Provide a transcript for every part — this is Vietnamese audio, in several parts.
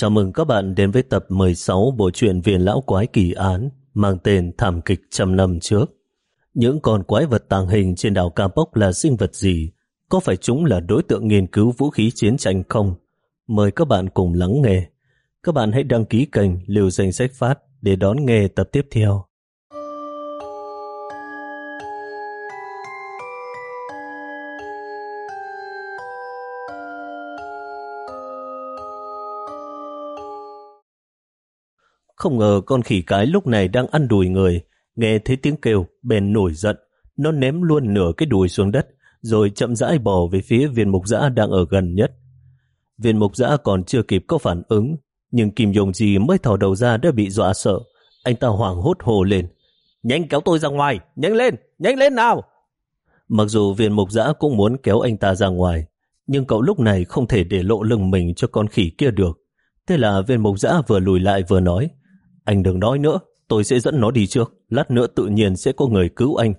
Chào mừng các bạn đến với tập 16 bộ truyện Viên Lão Quái Kỳ Án, mang tên Thảm Kịch Trăm Năm Trước. Những con quái vật tàng hình trên đảo Capoc là sinh vật gì? Có phải chúng là đối tượng nghiên cứu vũ khí chiến tranh không? Mời các bạn cùng lắng nghe. Các bạn hãy đăng ký kênh Liều Danh Sách Phát để đón nghe tập tiếp theo. Không ngờ con khỉ cái lúc này đang ăn đùi người, nghe thấy tiếng kêu, bèn nổi giận. Nó ném luôn nửa cái đùi xuống đất, rồi chậm rãi bò về phía viên mục giã đang ở gần nhất. Viên mục giã còn chưa kịp có phản ứng, nhưng Kim Dung Di mới thò đầu ra đã bị dọa sợ. Anh ta hoảng hốt hồ lên. Nhanh kéo tôi ra ngoài, nhanh lên, nhanh lên nào! Mặc dù viên mục giã cũng muốn kéo anh ta ra ngoài, nhưng cậu lúc này không thể để lộ lưng mình cho con khỉ kia được. Thế là viên mục giã vừa lùi lại vừa nói, anh đừng nói nữa, tôi sẽ dẫn nó đi trước, lát nữa tự nhiên sẽ có người cứu anh.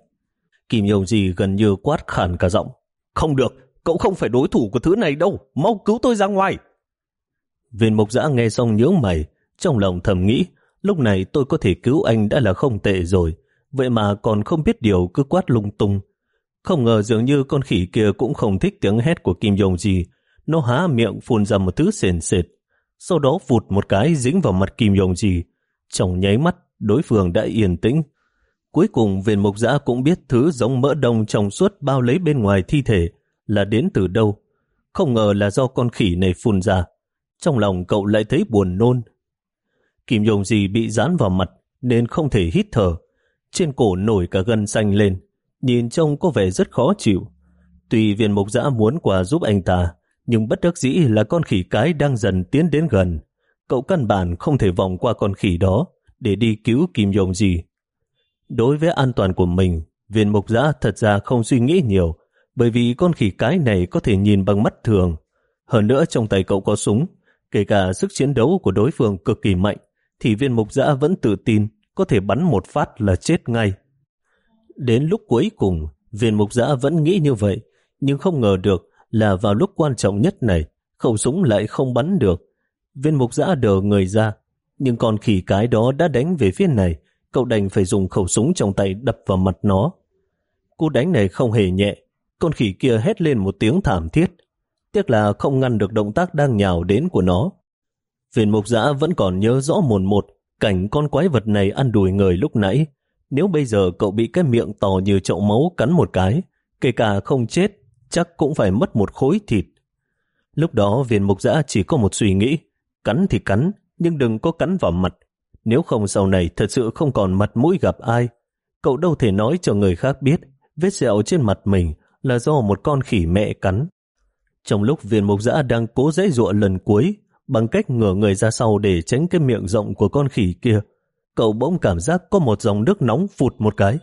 Kim Yông Di gần như quát khản cả giọng. Không được, cậu không phải đối thủ của thứ này đâu, mau cứu tôi ra ngoài. Viên mục giã nghe xong nhớ mày, trong lòng thầm nghĩ, lúc này tôi có thể cứu anh đã là không tệ rồi, vậy mà còn không biết điều cứ quát lung tung. Không ngờ dường như con khỉ kia cũng không thích tiếng hét của Kim Yong Ji, nó há miệng phun ra một thứ sền sệt, sau đó vụt một cái dính vào mặt Kim Yong Ji, trong nháy mắt, đối phương đã yên tĩnh. Cuối cùng viên mục giã cũng biết thứ giống mỡ đông trong suốt bao lấy bên ngoài thi thể là đến từ đâu. Không ngờ là do con khỉ này phun ra. Trong lòng cậu lại thấy buồn nôn. Kim Dung gì bị dán vào mặt nên không thể hít thở. Trên cổ nổi cả gân xanh lên. Nhìn trông có vẻ rất khó chịu. Tuy viên mục giã muốn quà giúp anh ta, nhưng bất đắc dĩ là con khỉ cái đang dần tiến đến gần cậu căn bản không thể vòng qua con khỉ đó để đi cứu Kim Yong gì. Đối với an toàn của mình, viên mục giã thật ra không suy nghĩ nhiều, bởi vì con khỉ cái này có thể nhìn bằng mắt thường. Hơn nữa trong tay cậu có súng, kể cả sức chiến đấu của đối phương cực kỳ mạnh, thì viên mục giã vẫn tự tin có thể bắn một phát là chết ngay. Đến lúc cuối cùng, viên mục giã vẫn nghĩ như vậy, nhưng không ngờ được là vào lúc quan trọng nhất này, khẩu súng lại không bắn được. Viên mục giã đờ người ra, nhưng con khỉ cái đó đã đánh về phía này, cậu đành phải dùng khẩu súng trong tay đập vào mặt nó. Cú đánh này không hề nhẹ, con khỉ kia hét lên một tiếng thảm thiết. Tiếc là không ngăn được động tác đang nhào đến của nó. Viên mục giã vẫn còn nhớ rõ mồn một cảnh con quái vật này ăn đùi người lúc nãy. Nếu bây giờ cậu bị cái miệng to như chậu máu cắn một cái, kể cả không chết, chắc cũng phải mất một khối thịt. Lúc đó viên mục giã chỉ có một suy nghĩ, Cắn thì cắn, nhưng đừng có cắn vào mặt. Nếu không sau này thật sự không còn mặt mũi gặp ai. Cậu đâu thể nói cho người khác biết vết sẹo trên mặt mình là do một con khỉ mẹ cắn. Trong lúc viên mục giã đang cố dễ dụa lần cuối bằng cách ngửa người ra sau để tránh cái miệng rộng của con khỉ kia, cậu bỗng cảm giác có một dòng nước nóng phụt một cái,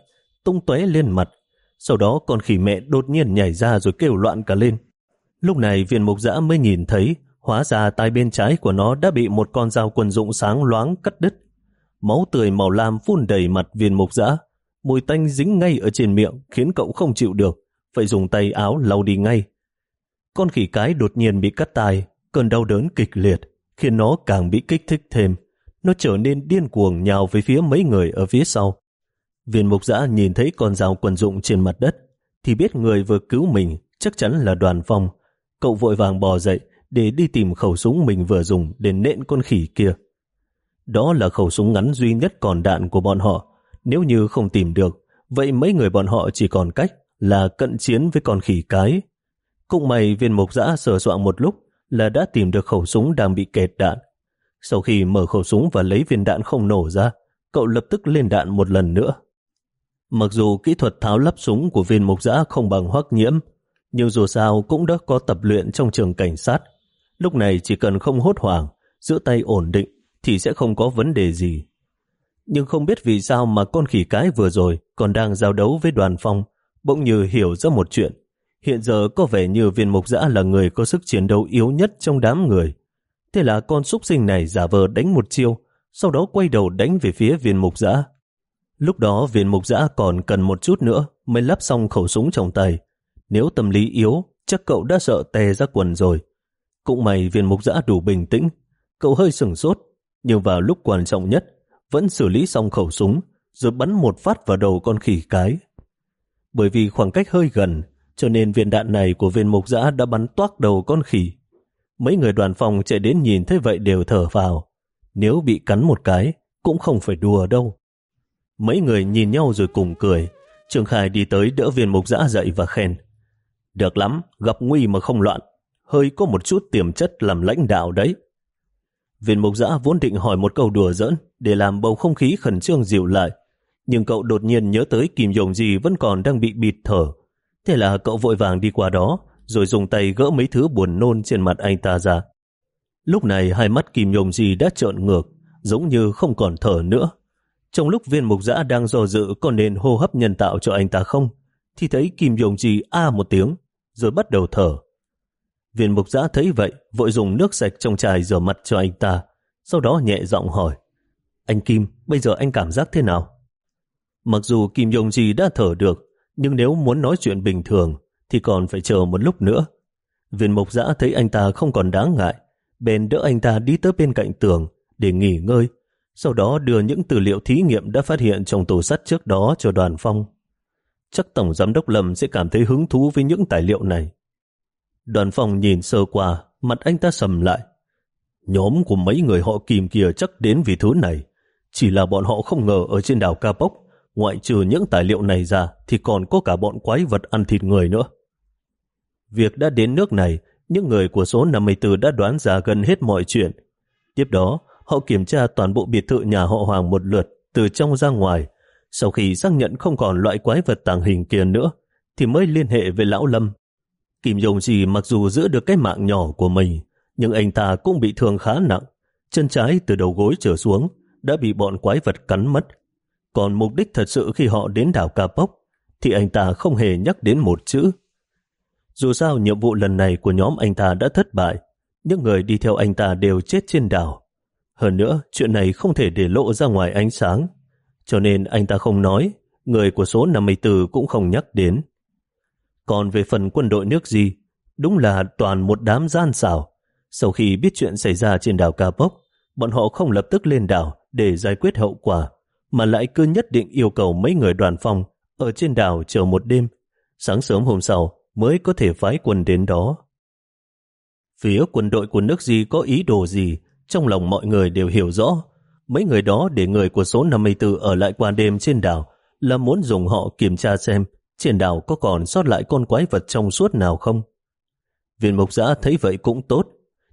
tung tóe lên mặt. Sau đó con khỉ mẹ đột nhiên nhảy ra rồi kêu loạn cả lên. Lúc này viên mục giã mới nhìn thấy Hóa ra tay bên trái của nó đã bị một con dao quần dụng sáng loáng cắt đứt. Máu tươi màu lam phun đầy mặt viên mục dã. Mùi tanh dính ngay ở trên miệng khiến cậu không chịu được, phải dùng tay áo lau đi ngay. Con khỉ cái đột nhiên bị cắt tai, cơn đau đớn kịch liệt, khiến nó càng bị kích thích thêm. Nó trở nên điên cuồng nhào về phía mấy người ở phía sau. Viên mục giã nhìn thấy con dao quần dụng trên mặt đất, thì biết người vừa cứu mình chắc chắn là đoàn phong. Cậu vội vàng bò dậy, để đi tìm khẩu súng mình vừa dùng để nện con khỉ kia. Đó là khẩu súng ngắn duy nhất còn đạn của bọn họ. Nếu như không tìm được, vậy mấy người bọn họ chỉ còn cách là cận chiến với con khỉ cái. Cũng may viên mục giã sờ soạn một lúc là đã tìm được khẩu súng đang bị kẹt đạn. Sau khi mở khẩu súng và lấy viên đạn không nổ ra, cậu lập tức lên đạn một lần nữa. Mặc dù kỹ thuật tháo lắp súng của viên mục giã không bằng hoắc nhiễm, nhưng dù sao cũng đã có tập luyện trong trường cảnh sát Lúc này chỉ cần không hốt hoảng, giữ tay ổn định thì sẽ không có vấn đề gì. Nhưng không biết vì sao mà con khỉ cái vừa rồi còn đang giao đấu với đoàn phong, bỗng như hiểu ra một chuyện. Hiện giờ có vẻ như viên mục giã là người có sức chiến đấu yếu nhất trong đám người. Thế là con súc sinh này giả vờ đánh một chiêu, sau đó quay đầu đánh về phía viên mục giã. Lúc đó viên mục giã còn cần một chút nữa mới lắp xong khẩu súng trong tay. Nếu tâm lý yếu, chắc cậu đã sợ tè ra quần rồi. Cũng may viên mục giã đủ bình tĩnh. Cậu hơi sửng sốt, nhưng vào lúc quan trọng nhất, vẫn xử lý xong khẩu súng, rồi bắn một phát vào đầu con khỉ cái. Bởi vì khoảng cách hơi gần, cho nên viên đạn này của viên mục giã đã bắn toác đầu con khỉ. Mấy người đoàn phòng chạy đến nhìn thấy vậy đều thở vào. Nếu bị cắn một cái, cũng không phải đùa đâu. Mấy người nhìn nhau rồi cùng cười. Trương Khai đi tới đỡ viên mục giã dậy và khen. Được lắm, gặp nguy mà không loạn. Hơi có một chút tiềm chất làm lãnh đạo đấy. Viên mục giã vốn định hỏi một câu đùa giỡn để làm bầu không khí khẩn trương dịu lại. Nhưng cậu đột nhiên nhớ tới Kim Dòng gì vẫn còn đang bị bịt thở. Thế là cậu vội vàng đi qua đó, rồi dùng tay gỡ mấy thứ buồn nôn trên mặt anh ta ra. Lúc này hai mắt Kim Nhung Di đã trợn ngược, giống như không còn thở nữa. Trong lúc viên mục giã đang do dự có nên hô hấp nhân tạo cho anh ta không, thì thấy Kim Nhung Di a một tiếng, rồi bắt đầu thở. Viên mục giã thấy vậy, vội dùng nước sạch trong chai rửa mặt cho anh ta, sau đó nhẹ giọng hỏi, anh Kim, bây giờ anh cảm giác thế nào? Mặc dù Kim Yong Ji đã thở được, nhưng nếu muốn nói chuyện bình thường thì còn phải chờ một lúc nữa. Viên Mục giã thấy anh ta không còn đáng ngại, bèn đỡ anh ta đi tới bên cạnh tường để nghỉ ngơi, sau đó đưa những tư liệu thí nghiệm đã phát hiện trong tủ sắt trước đó cho đoàn phong. Chắc Tổng Giám đốc Lâm sẽ cảm thấy hứng thú với những tài liệu này. Đoàn phòng nhìn sơ qua, mặt anh ta sầm lại. Nhóm của mấy người họ kìm kia chắc đến vì thứ này. Chỉ là bọn họ không ngờ ở trên đảo Ca Bốc Ngoại trừ những tài liệu này ra thì còn có cả bọn quái vật ăn thịt người nữa. Việc đã đến nước này, những người của số 54 đã đoán ra gần hết mọi chuyện. Tiếp đó, họ kiểm tra toàn bộ biệt thự nhà họ Hoàng một lượt, từ trong ra ngoài. Sau khi xác nhận không còn loại quái vật tàng hình kia nữa, thì mới liên hệ với Lão Lâm. Kim Dung Chi mặc dù giữ được cái mạng nhỏ của mình, nhưng anh ta cũng bị thương khá nặng. Chân trái từ đầu gối trở xuống đã bị bọn quái vật cắn mất. Còn mục đích thật sự khi họ đến đảo ca Pốc thì anh ta không hề nhắc đến một chữ. Dù sao nhiệm vụ lần này của nhóm anh ta đã thất bại, những người đi theo anh ta đều chết trên đảo. Hơn nữa, chuyện này không thể để lộ ra ngoài ánh sáng, cho nên anh ta không nói, người của số 54 cũng không nhắc đến. Còn về phần quân đội nước gì, đúng là toàn một đám gian xảo. Sau khi biết chuyện xảy ra trên đảo Cà Bốc, bọn họ không lập tức lên đảo để giải quyết hậu quả, mà lại cứ nhất định yêu cầu mấy người đoàn phong ở trên đảo chờ một đêm, sáng sớm hôm sau mới có thể phái quân đến đó. Phía quân đội của nước gì có ý đồ gì, trong lòng mọi người đều hiểu rõ. Mấy người đó để người của số 54 ở lại qua đêm trên đảo là muốn dùng họ kiểm tra xem trên đảo có còn sót lại con quái vật trong suốt nào không. Viên mục giã thấy vậy cũng tốt.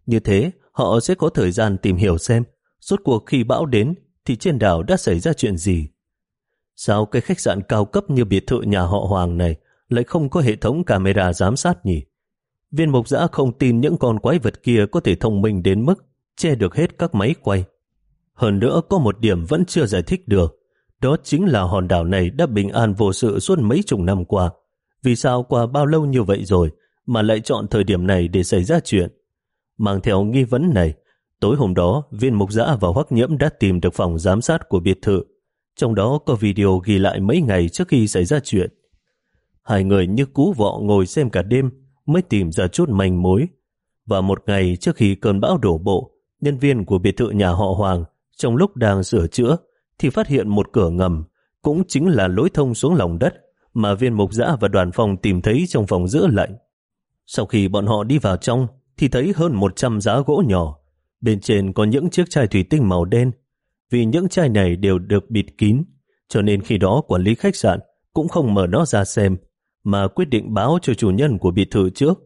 Như thế, họ sẽ có thời gian tìm hiểu xem suốt cuộc khi bão đến thì trên đảo đã xảy ra chuyện gì? Sao cái khách sạn cao cấp như biệt thự nhà họ Hoàng này lại không có hệ thống camera giám sát nhỉ? Viên mục giã không tin những con quái vật kia có thể thông minh đến mức che được hết các máy quay. Hơn nữa có một điểm vẫn chưa giải thích được, đó chính là hòn đảo này đã bình an vô sự suốt mấy chục năm qua. Vì sao qua bao lâu như vậy rồi mà lại chọn thời điểm này để xảy ra chuyện? Mang theo nghi vấn này, Tối hôm đó, viên mục giã và hoắc nhiễm đã tìm được phòng giám sát của biệt thự. Trong đó có video ghi lại mấy ngày trước khi xảy ra chuyện. Hai người như cú vọ ngồi xem cả đêm mới tìm ra chút manh mối. Và một ngày trước khi cơn bão đổ bộ, nhân viên của biệt thự nhà họ Hoàng trong lúc đang sửa chữa thì phát hiện một cửa ngầm, cũng chính là lối thông xuống lòng đất mà viên mục giã và đoàn phòng tìm thấy trong phòng giữa lạnh. Sau khi bọn họ đi vào trong thì thấy hơn 100 giá gỗ nhỏ Bên trên có những chiếc chai thủy tinh màu đen. Vì những chai này đều được bịt kín, cho nên khi đó quản lý khách sạn cũng không mở nó ra xem, mà quyết định báo cho chủ nhân của biệt thự trước,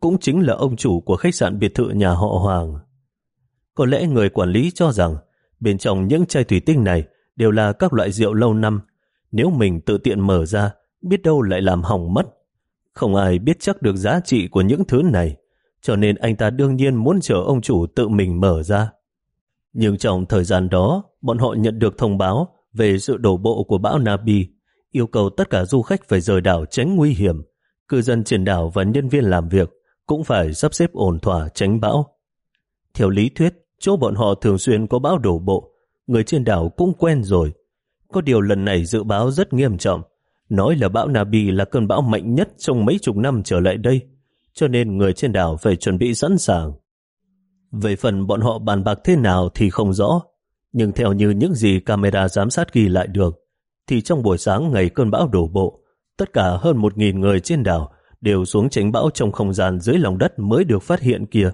cũng chính là ông chủ của khách sạn biệt thự nhà họ Hoàng. Có lẽ người quản lý cho rằng bên trong những chai thủy tinh này đều là các loại rượu lâu năm. Nếu mình tự tiện mở ra, biết đâu lại làm hỏng mất. Không ai biết chắc được giá trị của những thứ này cho nên anh ta đương nhiên muốn chờ ông chủ tự mình mở ra. Nhưng trong thời gian đó, bọn họ nhận được thông báo về sự đổ bộ của bão Nabi, yêu cầu tất cả du khách phải rời đảo tránh nguy hiểm. Cư dân trên đảo và nhân viên làm việc cũng phải sắp xếp ổn thỏa tránh bão. Theo lý thuyết, chỗ bọn họ thường xuyên có bão đổ bộ, người trên đảo cũng quen rồi. Có điều lần này dự báo rất nghiêm trọng, nói là bão Nabi là cơn bão mạnh nhất trong mấy chục năm trở lại đây cho nên người trên đảo phải chuẩn bị sẵn sàng. Về phần bọn họ bàn bạc thế nào thì không rõ, nhưng theo như những gì camera giám sát ghi lại được, thì trong buổi sáng ngày cơn bão đổ bộ, tất cả hơn một nghìn người trên đảo đều xuống tránh bão trong không gian dưới lòng đất mới được phát hiện kia.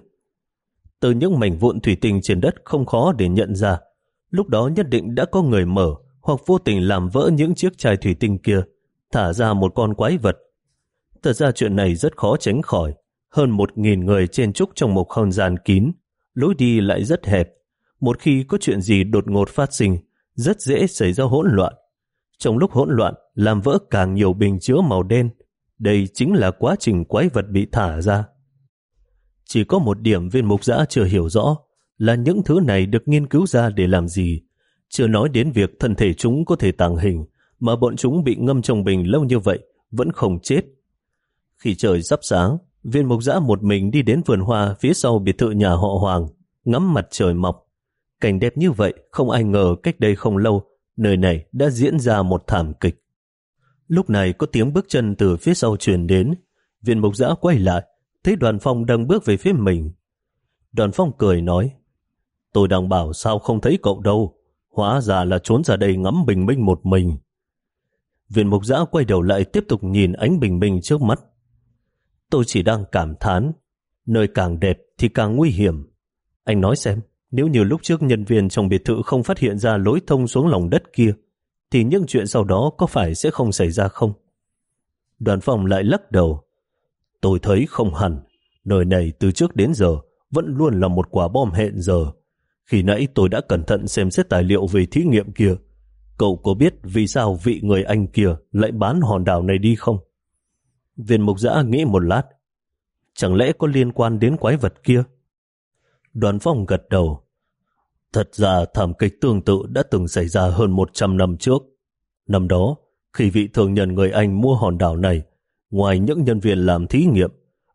Từ những mảnh vụn thủy tinh trên đất không khó để nhận ra, lúc đó nhất định đã có người mở hoặc vô tình làm vỡ những chiếc chai thủy tinh kia, thả ra một con quái vật. Thật ra chuyện này rất khó tránh khỏi, hơn một nghìn người trên trúc trong một không gian kín, lối đi lại rất hẹp. Một khi có chuyện gì đột ngột phát sinh, rất dễ xảy ra hỗn loạn. Trong lúc hỗn loạn, làm vỡ càng nhiều bình chứa màu đen. Đây chính là quá trình quái vật bị thả ra. Chỉ có một điểm viên mục giã chưa hiểu rõ là những thứ này được nghiên cứu ra để làm gì. Chưa nói đến việc thân thể chúng có thể tàng hình, mà bọn chúng bị ngâm trong bình lâu như vậy vẫn không chết. Khi trời sắp sáng, viên mục giã một mình đi đến vườn hoa phía sau biệt thự nhà họ Hoàng, ngắm mặt trời mọc. Cảnh đẹp như vậy không ai ngờ cách đây không lâu, nơi này đã diễn ra một thảm kịch. Lúc này có tiếng bước chân từ phía sau truyền đến, viên mục giã quay lại, thấy đoàn phong đang bước về phía mình. Đoàn phong cười nói, tôi đang bảo sao không thấy cậu đâu, hóa ra là trốn ra đây ngắm bình minh một mình. Viện mục giã quay đầu lại tiếp tục nhìn ánh bình minh trước mắt. Tôi chỉ đang cảm thán, nơi càng đẹp thì càng nguy hiểm. Anh nói xem, nếu như lúc trước nhân viên trong biệt thự không phát hiện ra lối thông xuống lòng đất kia, thì những chuyện sau đó có phải sẽ không xảy ra không? Đoàn phòng lại lắc đầu. Tôi thấy không hẳn, nơi này từ trước đến giờ vẫn luôn là một quả bom hẹn giờ. Khi nãy tôi đã cẩn thận xem xét tài liệu về thí nghiệm kia. Cậu có biết vì sao vị người Anh kia lại bán hòn đảo này đi không? Viên mục giã nghĩ một lát. Chẳng lẽ có liên quan đến quái vật kia? Đoàn phong gật đầu. Thật ra thảm kịch tương tự đã từng xảy ra hơn 100 năm trước. Năm đó, khi vị thường nhân người Anh mua hòn đảo này, ngoài những nhân viên làm thí nghiệm,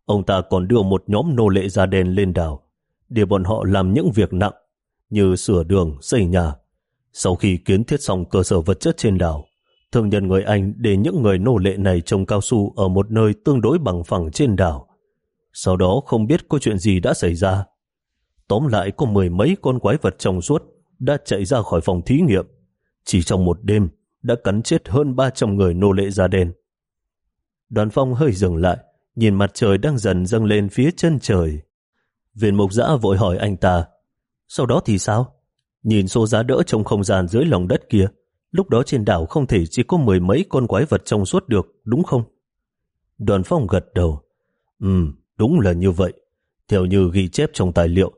ông ta còn đưa một nhóm nô lệ da đen lên đảo, để bọn họ làm những việc nặng, như sửa đường, xây nhà. Sau khi kiến thiết xong cơ sở vật chất trên đảo, thường nhân người Anh để những người nô lệ này trồng cao su ở một nơi tương đối bằng phẳng trên đảo. Sau đó không biết có chuyện gì đã xảy ra, Tóm lại có mười mấy con quái vật trong suốt đã chạy ra khỏi phòng thí nghiệm. Chỉ trong một đêm đã cắn chết hơn 300 người nô lệ da đen. Đoàn phong hơi dừng lại, nhìn mặt trời đang dần dâng lên phía chân trời. Viên mục giã vội hỏi anh ta, sau đó thì sao? Nhìn số giá đỡ trong không gian dưới lòng đất kia, lúc đó trên đảo không thể chỉ có mười mấy con quái vật trong suốt được, đúng không? Đoàn phong gật đầu. Ừ, đúng là như vậy. Theo như ghi chép trong tài liệu,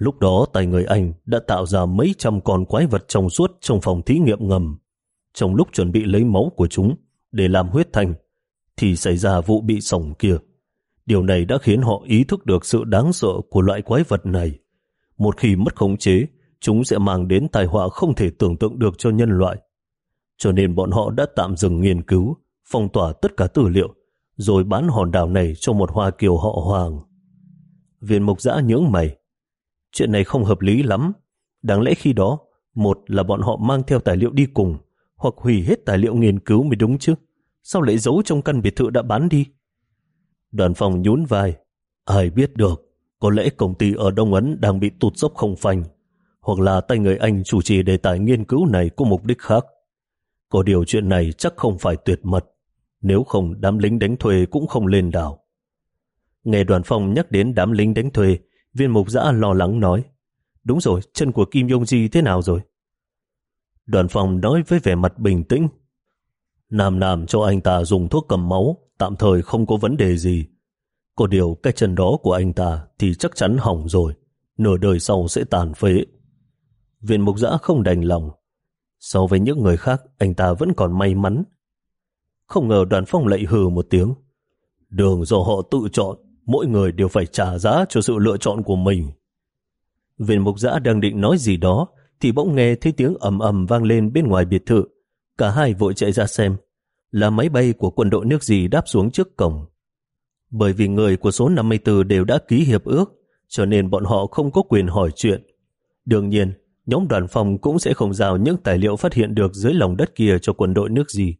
Lúc đó tay người Anh đã tạo ra mấy trăm con quái vật trong suốt trong phòng thí nghiệm ngầm. Trong lúc chuẩn bị lấy máu của chúng để làm huyết thanh, thì xảy ra vụ bị sổng kia. Điều này đã khiến họ ý thức được sự đáng sợ của loại quái vật này. Một khi mất khống chế, chúng sẽ mang đến tai họa không thể tưởng tượng được cho nhân loại. Cho nên bọn họ đã tạm dừng nghiên cứu, phong tỏa tất cả tư liệu, rồi bán hòn đảo này cho một hoa kiều họ hoàng. Viên mục giã nhướng mày, Chuyện này không hợp lý lắm. Đáng lẽ khi đó, một là bọn họ mang theo tài liệu đi cùng, hoặc hủy hết tài liệu nghiên cứu mới đúng chứ. Sao lại giấu trong căn biệt thự đã bán đi? Đoàn phòng nhún vai. Ai biết được, có lẽ công ty ở Đông Ấn đang bị tụt dốc không phanh, hoặc là tay người Anh chủ trì đề tài nghiên cứu này có mục đích khác. Có điều chuyện này chắc không phải tuyệt mật, nếu không đám lính đánh thuê cũng không lên đảo. Nghe đoàn phòng nhắc đến đám lính đánh thuê, Viên mục giã lo lắng nói, đúng rồi, chân của Kim Yong Ji thế nào rồi? Đoàn phòng nói với vẻ mặt bình tĩnh, Nam Nam cho anh ta dùng thuốc cầm máu, tạm thời không có vấn đề gì. Có điều cái chân đó của anh ta thì chắc chắn hỏng rồi, nửa đời sau sẽ tàn phế. Viện mục giã không đành lòng. So với những người khác, anh ta vẫn còn may mắn. Không ngờ đoàn phong lại hừ một tiếng. Đường do họ tự chọn, mỗi người đều phải trả giá cho sự lựa chọn của mình. Viện mục giã đang định nói gì đó, thì bỗng nghe thấy tiếng ầm ầm vang lên bên ngoài biệt thự. Cả hai vội chạy ra xem, là máy bay của quân đội nước gì đáp xuống trước cổng. Bởi vì người của số 54 đều đã ký hiệp ước, cho nên bọn họ không có quyền hỏi chuyện. Đương nhiên, nhóm đoàn phòng cũng sẽ không giao những tài liệu phát hiện được dưới lòng đất kia cho quân đội nước gì.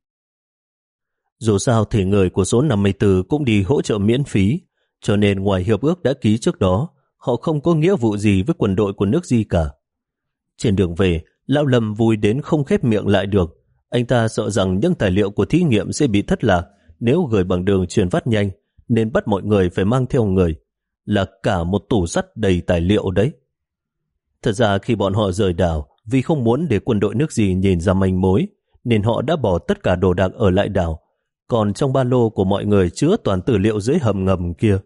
Dù sao thì người của số 54 cũng đi hỗ trợ miễn phí, cho nên ngoài hiệp ước đã ký trước đó, họ không có nghĩa vụ gì với quân đội của nước gì cả. Trên đường về, Lão Lâm vui đến không khép miệng lại được. Anh ta sợ rằng những tài liệu của thí nghiệm sẽ bị thất lạc nếu gửi bằng đường truyền phát nhanh, nên bắt mọi người phải mang theo người. Là cả một tủ sắt đầy tài liệu đấy. Thật ra khi bọn họ rời đảo, vì không muốn để quân đội nước gì nhìn ra manh mối, nên họ đã bỏ tất cả đồ đạc ở lại đảo. Còn trong ba lô của mọi người chứa toàn tư liệu dưới hầm ngầm kia.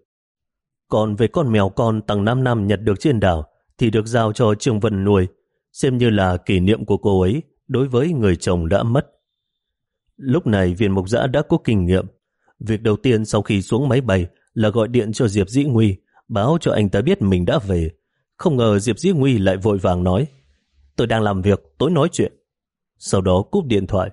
Còn về con mèo con tầng 5 năm nhặt được trên đảo, thì được giao cho Trương Vân nuôi, xem như là kỷ niệm của cô ấy đối với người chồng đã mất. Lúc này viên mục giã đã có kinh nghiệm. Việc đầu tiên sau khi xuống máy bay là gọi điện cho Diệp Dĩ Nguy, báo cho anh ta biết mình đã về. Không ngờ Diệp Dĩ Nguy lại vội vàng nói Tôi đang làm việc, tối nói chuyện. Sau đó cúp điện thoại.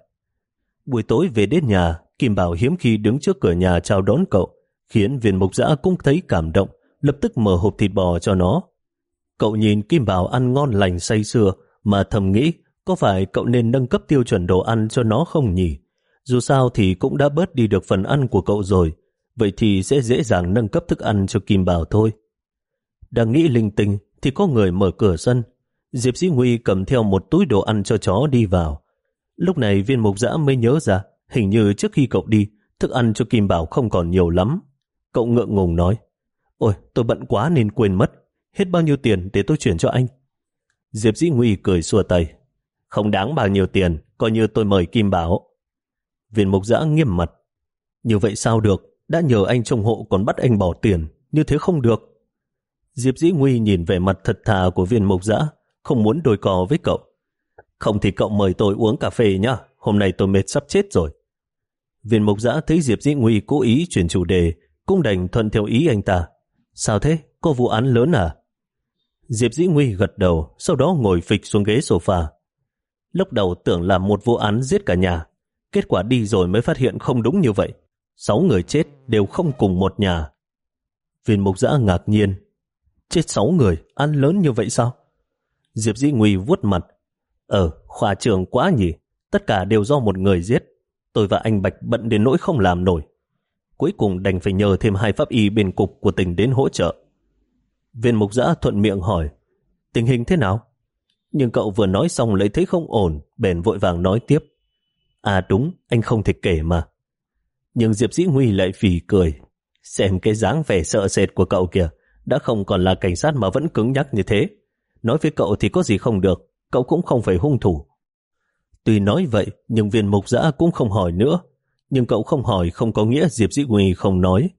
Buổi tối về đến nhà, Kim Bảo hiếm khi đứng trước cửa nhà chào đón cậu, khiến viên mục giã cũng thấy cảm động, lập tức mở hộp thịt bò cho nó. Cậu nhìn Kim Bảo ăn ngon lành say sưa, mà thầm nghĩ có phải cậu nên nâng cấp tiêu chuẩn đồ ăn cho nó không nhỉ? Dù sao thì cũng đã bớt đi được phần ăn của cậu rồi, vậy thì sẽ dễ dàng nâng cấp thức ăn cho Kim Bảo thôi. Đang nghĩ linh tinh thì có người mở cửa sân. Diệp Dĩ Nguy cầm theo một túi đồ ăn cho chó đi vào. Lúc này viên mục giã mới nhớ ra, hình như trước khi cậu đi, thức ăn cho Kim Bảo không còn nhiều lắm. Cậu ngượng ngùng nói, Ôi, tôi bận quá nên quên mất. Hết bao nhiêu tiền để tôi chuyển cho anh? Diệp Dĩ Nguy cười xua tay. Không đáng bao nhiêu tiền, coi như tôi mời Kim Bảo. Viên mục giã nghiêm mặt. Như vậy sao được? Đã nhờ anh trông hộ còn bắt anh bỏ tiền. Như thế không được. Diệp Dĩ Nguy nhìn vẻ mặt thật thà của viên mục giã, không muốn đôi cò với cậu. Không thì cậu mời tôi uống cà phê nhá, hôm nay tôi mệt sắp chết rồi. Viên mục giã thấy Diệp Dĩ Nguy cố ý chuyển chủ đề, cũng đành thuận theo ý anh ta. Sao thế? Có vụ án lớn à? Diệp Dĩ Nguy gật đầu, sau đó ngồi phịch xuống ghế sofa. Lúc đầu tưởng là một vụ án giết cả nhà, kết quả đi rồi mới phát hiện không đúng như vậy. Sáu người chết đều không cùng một nhà. Viên mục giã ngạc nhiên. Chết sáu người, ăn lớn như vậy sao? Diệp Dĩ Nguy vuốt mặt. Ờ, khoa trường quá nhỉ, tất cả đều do một người giết. Tôi và anh Bạch bận đến nỗi không làm nổi. Cuối cùng đành phải nhờ thêm hai pháp y bên cục của tỉnh đến hỗ trợ. Viên mục giã thuận miệng hỏi, tình hình thế nào? Nhưng cậu vừa nói xong lấy thấy không ổn, bèn vội vàng nói tiếp. À đúng, anh không thể kể mà. Nhưng Diệp Dĩ Huy lại phì cười. Xem cái dáng vẻ sợ sệt của cậu kìa, đã không còn là cảnh sát mà vẫn cứng nhắc như thế. Nói với cậu thì có gì không được, cậu cũng không phải hung thủ. Tuy nói vậy, nhưng viên mục giã cũng không hỏi nữa. Nhưng cậu không hỏi không có nghĩa Diệp Dĩ Huy không nói.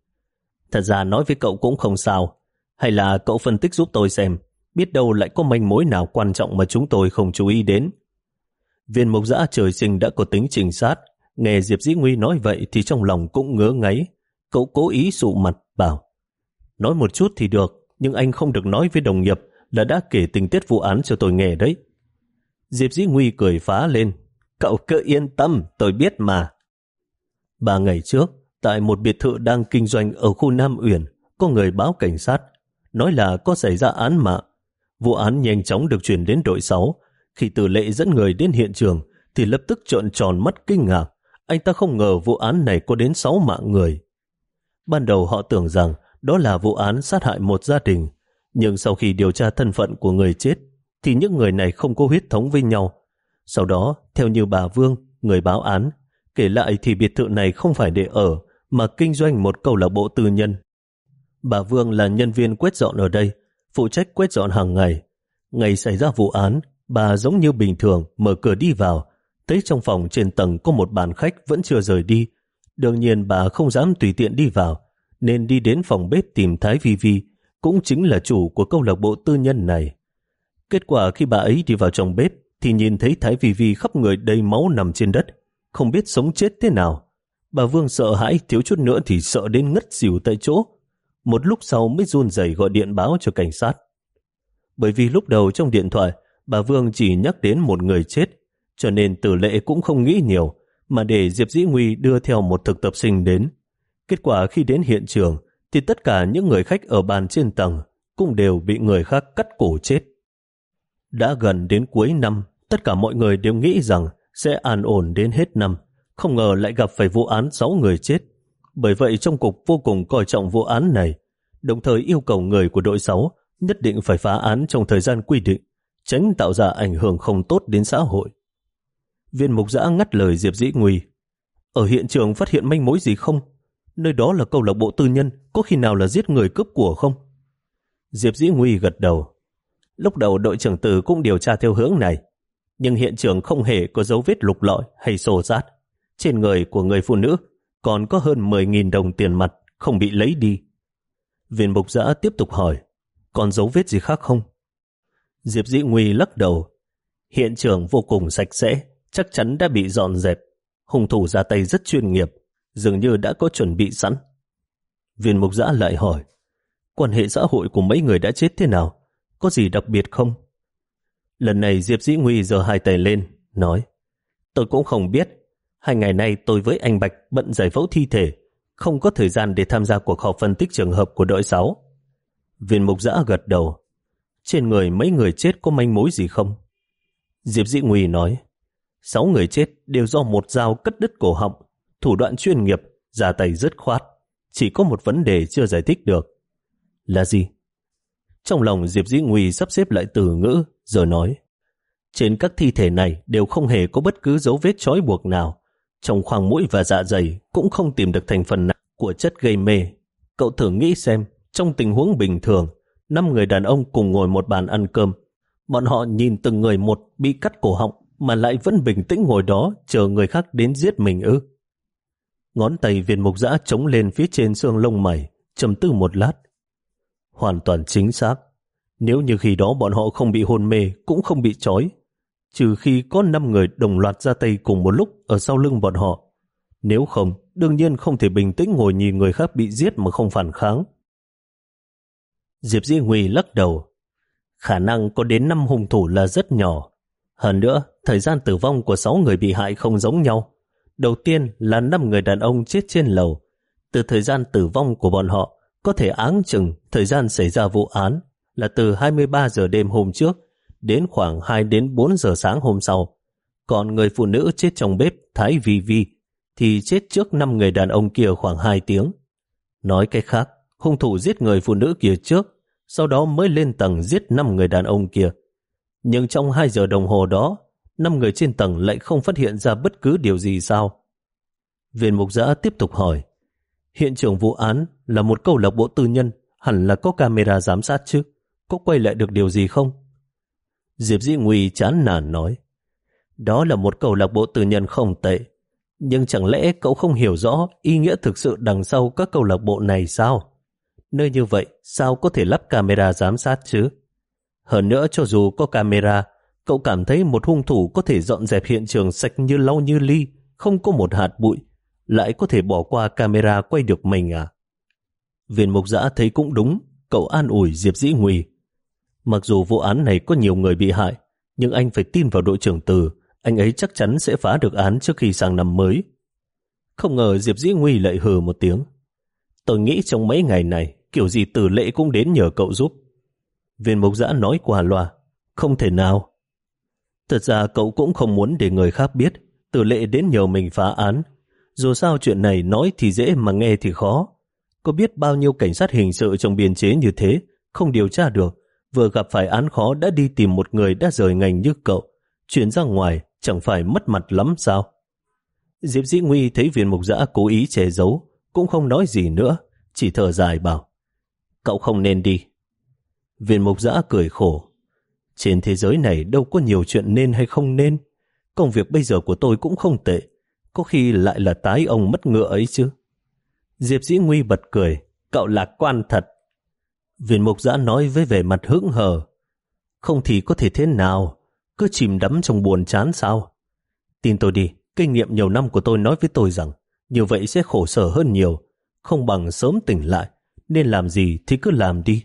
Thật ra nói với cậu cũng không sao, hay là cậu phân tích giúp tôi xem, biết đâu lại có manh mối nào quan trọng mà chúng tôi không chú ý đến. Viên mục giã trời sinh đã có tính trình sát, nghe Diệp Dĩ Nguy nói vậy thì trong lòng cũng ngứa ngáy. Cậu cố ý sụ mặt, bảo, nói một chút thì được, nhưng anh không được nói với đồng nghiệp là đã kể tình tiết vụ án cho tôi nghe đấy. Diệp Dĩ Nguy cười phá lên, cậu cứ yên tâm, tôi biết mà. Ba ngày trước, tại một biệt thự đang kinh doanh ở khu Nam Uyển, có người báo cảnh sát, nói là có xảy ra án mạng. Vụ án nhanh chóng được chuyển đến đội 6. Khi tử lệ dẫn người đến hiện trường, thì lập tức trợn tròn mắt kinh ngạc. Anh ta không ngờ vụ án này có đến 6 mạng người. Ban đầu họ tưởng rằng đó là vụ án sát hại một gia đình. Nhưng sau khi điều tra thân phận của người chết, thì những người này không có huyết thống với nhau. Sau đó, theo như bà Vương, người báo án, kể lại thì biệt thự này không phải để ở, mà kinh doanh một câu lạc bộ tư nhân. Bà Vương là nhân viên quét dọn ở đây, phụ trách quét dọn hàng ngày. Ngày xảy ra vụ án, bà giống như bình thường mở cửa đi vào, thấy trong phòng trên tầng có một bàn khách vẫn chưa rời đi. Đương nhiên bà không dám tùy tiện đi vào, nên đi đến phòng bếp tìm Thái Vi Vi, cũng chính là chủ của câu lạc bộ tư nhân này. Kết quả khi bà ấy đi vào trong bếp thì nhìn thấy Thái Vi Vi khắp người đầy máu nằm trên đất, không biết sống chết thế nào. Bà Vương sợ hãi thiếu chút nữa thì sợ đến ngất xỉu tại chỗ, một lúc sau mới run rẩy gọi điện báo cho cảnh sát. Bởi vì lúc đầu trong điện thoại, bà Vương chỉ nhắc đến một người chết, cho nên tử lệ cũng không nghĩ nhiều, mà để Diệp Dĩ Nguy đưa theo một thực tập sinh đến. Kết quả khi đến hiện trường, thì tất cả những người khách ở bàn trên tầng cũng đều bị người khác cắt cổ chết. Đã gần đến cuối năm, tất cả mọi người đều nghĩ rằng sẽ an ổn đến hết năm, không ngờ lại gặp phải vụ án 6 người chết. Bởi vậy trong cục vô cùng coi trọng vụ án này, đồng thời yêu cầu người của đội 6 nhất định phải phá án trong thời gian quy định, tránh tạo ra ảnh hưởng không tốt đến xã hội. Viên mục giã ngắt lời Diệp Dĩ Nguy. Ở hiện trường phát hiện manh mối gì không? Nơi đó là câu lạc bộ tư nhân, có khi nào là giết người cướp của không? Diệp Dĩ Nguy gật đầu. Lúc đầu đội trưởng tử cũng điều tra theo hướng này, nhưng hiện trường không hề có dấu vết lục lọi hay sổ sát. Trên người của người phụ nữ còn có hơn 10.000 đồng tiền mặt không bị lấy đi. Viên mục giã tiếp tục hỏi, còn dấu vết gì khác không? Diệp Dĩ Nguy lắc đầu. Hiện trường vô cùng sạch sẽ, chắc chắn đã bị dọn dẹp. Hung thủ ra tay rất chuyên nghiệp, dường như đã có chuẩn bị sẵn. Viên mục giã lại hỏi, quan hệ xã hội của mấy người đã chết thế nào? Có gì đặc biệt không? Lần này Diệp Dĩ Nguy giơ hai tay lên, nói, tôi cũng không biết. Hai ngày nay tôi với anh Bạch bận giải phẫu thi thể, không có thời gian để tham gia cuộc họp phân tích trường hợp của đội 6. Viên mục giã gật đầu. Trên người mấy người chết có manh mối gì không? Diệp Dĩ Nguy nói, sáu người chết đều do một dao cất đứt cổ họng, thủ đoạn chuyên nghiệp, ra tay dứt khoát. Chỉ có một vấn đề chưa giải thích được. Là gì? Trong lòng Diệp Dĩ Nguy sắp xếp lại từ ngữ, giờ nói. Trên các thi thể này đều không hề có bất cứ dấu vết trói buộc nào. Trong khoang mũi và dạ dày cũng không tìm được thành phần nào của chất gây mê. Cậu thử nghĩ xem, trong tình huống bình thường, năm người đàn ông cùng ngồi một bàn ăn cơm. Bọn họ nhìn từng người một bị cắt cổ họng mà lại vẫn bình tĩnh ngồi đó chờ người khác đến giết mình ư. Ngón tay viên mục giã chống lên phía trên xương lông mày, trầm tư một lát. Hoàn toàn chính xác. Nếu như khi đó bọn họ không bị hôn mê, cũng không bị trói, trừ khi có 5 người đồng loạt ra tay cùng một lúc ở sau lưng bọn họ. Nếu không, đương nhiên không thể bình tĩnh ngồi nhìn người khác bị giết mà không phản kháng. Diệp Di Huy lắc đầu. Khả năng có đến 5 hung thủ là rất nhỏ. Hơn nữa, thời gian tử vong của 6 người bị hại không giống nhau. Đầu tiên là 5 người đàn ông chết trên lầu. Từ thời gian tử vong của bọn họ, có thể áng chừng thời gian xảy ra vụ án là từ 23 giờ đêm hôm trước đến khoảng 2 đến 4 giờ sáng hôm sau. Còn người phụ nữ chết trong bếp Thái Vi Vi thì chết trước 5 người đàn ông kia khoảng 2 tiếng. Nói cách khác, hung thủ giết người phụ nữ kia trước, sau đó mới lên tầng giết 5 người đàn ông kia. Nhưng trong 2 giờ đồng hồ đó, 5 người trên tầng lại không phát hiện ra bất cứ điều gì sao. Viên mục giã tiếp tục hỏi, hiện trường vụ án là một câu lạc bộ tư nhân, hẳn là có camera giám sát chứ, có quay lại được điều gì không? Diệp Dĩ Nguy chán nản nói, đó là một câu lạc bộ tư nhân không tệ, nhưng chẳng lẽ cậu không hiểu rõ ý nghĩa thực sự đằng sau các câu lạc bộ này sao? Nơi như vậy sao có thể lắp camera giám sát chứ? Hơn nữa cho dù có camera, cậu cảm thấy một hung thủ có thể dọn dẹp hiện trường sạch như lau như ly, không có một hạt bụi, lại có thể bỏ qua camera quay được mình à? Viên mục giã thấy cũng đúng, cậu an ủi Diệp Dĩ Nguy. Mặc dù vụ án này có nhiều người bị hại, nhưng anh phải tin vào đội trưởng Từ, anh ấy chắc chắn sẽ phá được án trước khi sang năm mới. Không ngờ Diệp Dĩ Nguy lại hừ một tiếng. Tôi nghĩ trong mấy ngày này, kiểu gì tử lệ cũng đến nhờ cậu giúp. Viên mục giã nói qua loa, không thể nào. Thật ra cậu cũng không muốn để người khác biết tử lệ đến nhờ mình phá án. Dù sao chuyện này nói thì dễ mà nghe thì khó. Có biết bao nhiêu cảnh sát hình sự trong biên chế như thế, không điều tra được, vừa gặp phải án khó đã đi tìm một người đã rời ngành như cậu, chuyển ra ngoài chẳng phải mất mặt lắm sao? Diệp Dĩ Nguy thấy viên mục giã cố ý che giấu, cũng không nói gì nữa, chỉ thở dài bảo, cậu không nên đi. Viên mục giã cười khổ, trên thế giới này đâu có nhiều chuyện nên hay không nên, công việc bây giờ của tôi cũng không tệ, có khi lại là tái ông mất ngựa ấy chứ. Diệp Dĩ Nguy bật cười, cậu lạc quan thật. Viên mục giã nói với vẻ mặt hững hờ, không thì có thể thế nào, cứ chìm đắm trong buồn chán sao. Tin tôi đi, kinh nghiệm nhiều năm của tôi nói với tôi rằng như vậy sẽ khổ sở hơn nhiều, không bằng sớm tỉnh lại, nên làm gì thì cứ làm đi.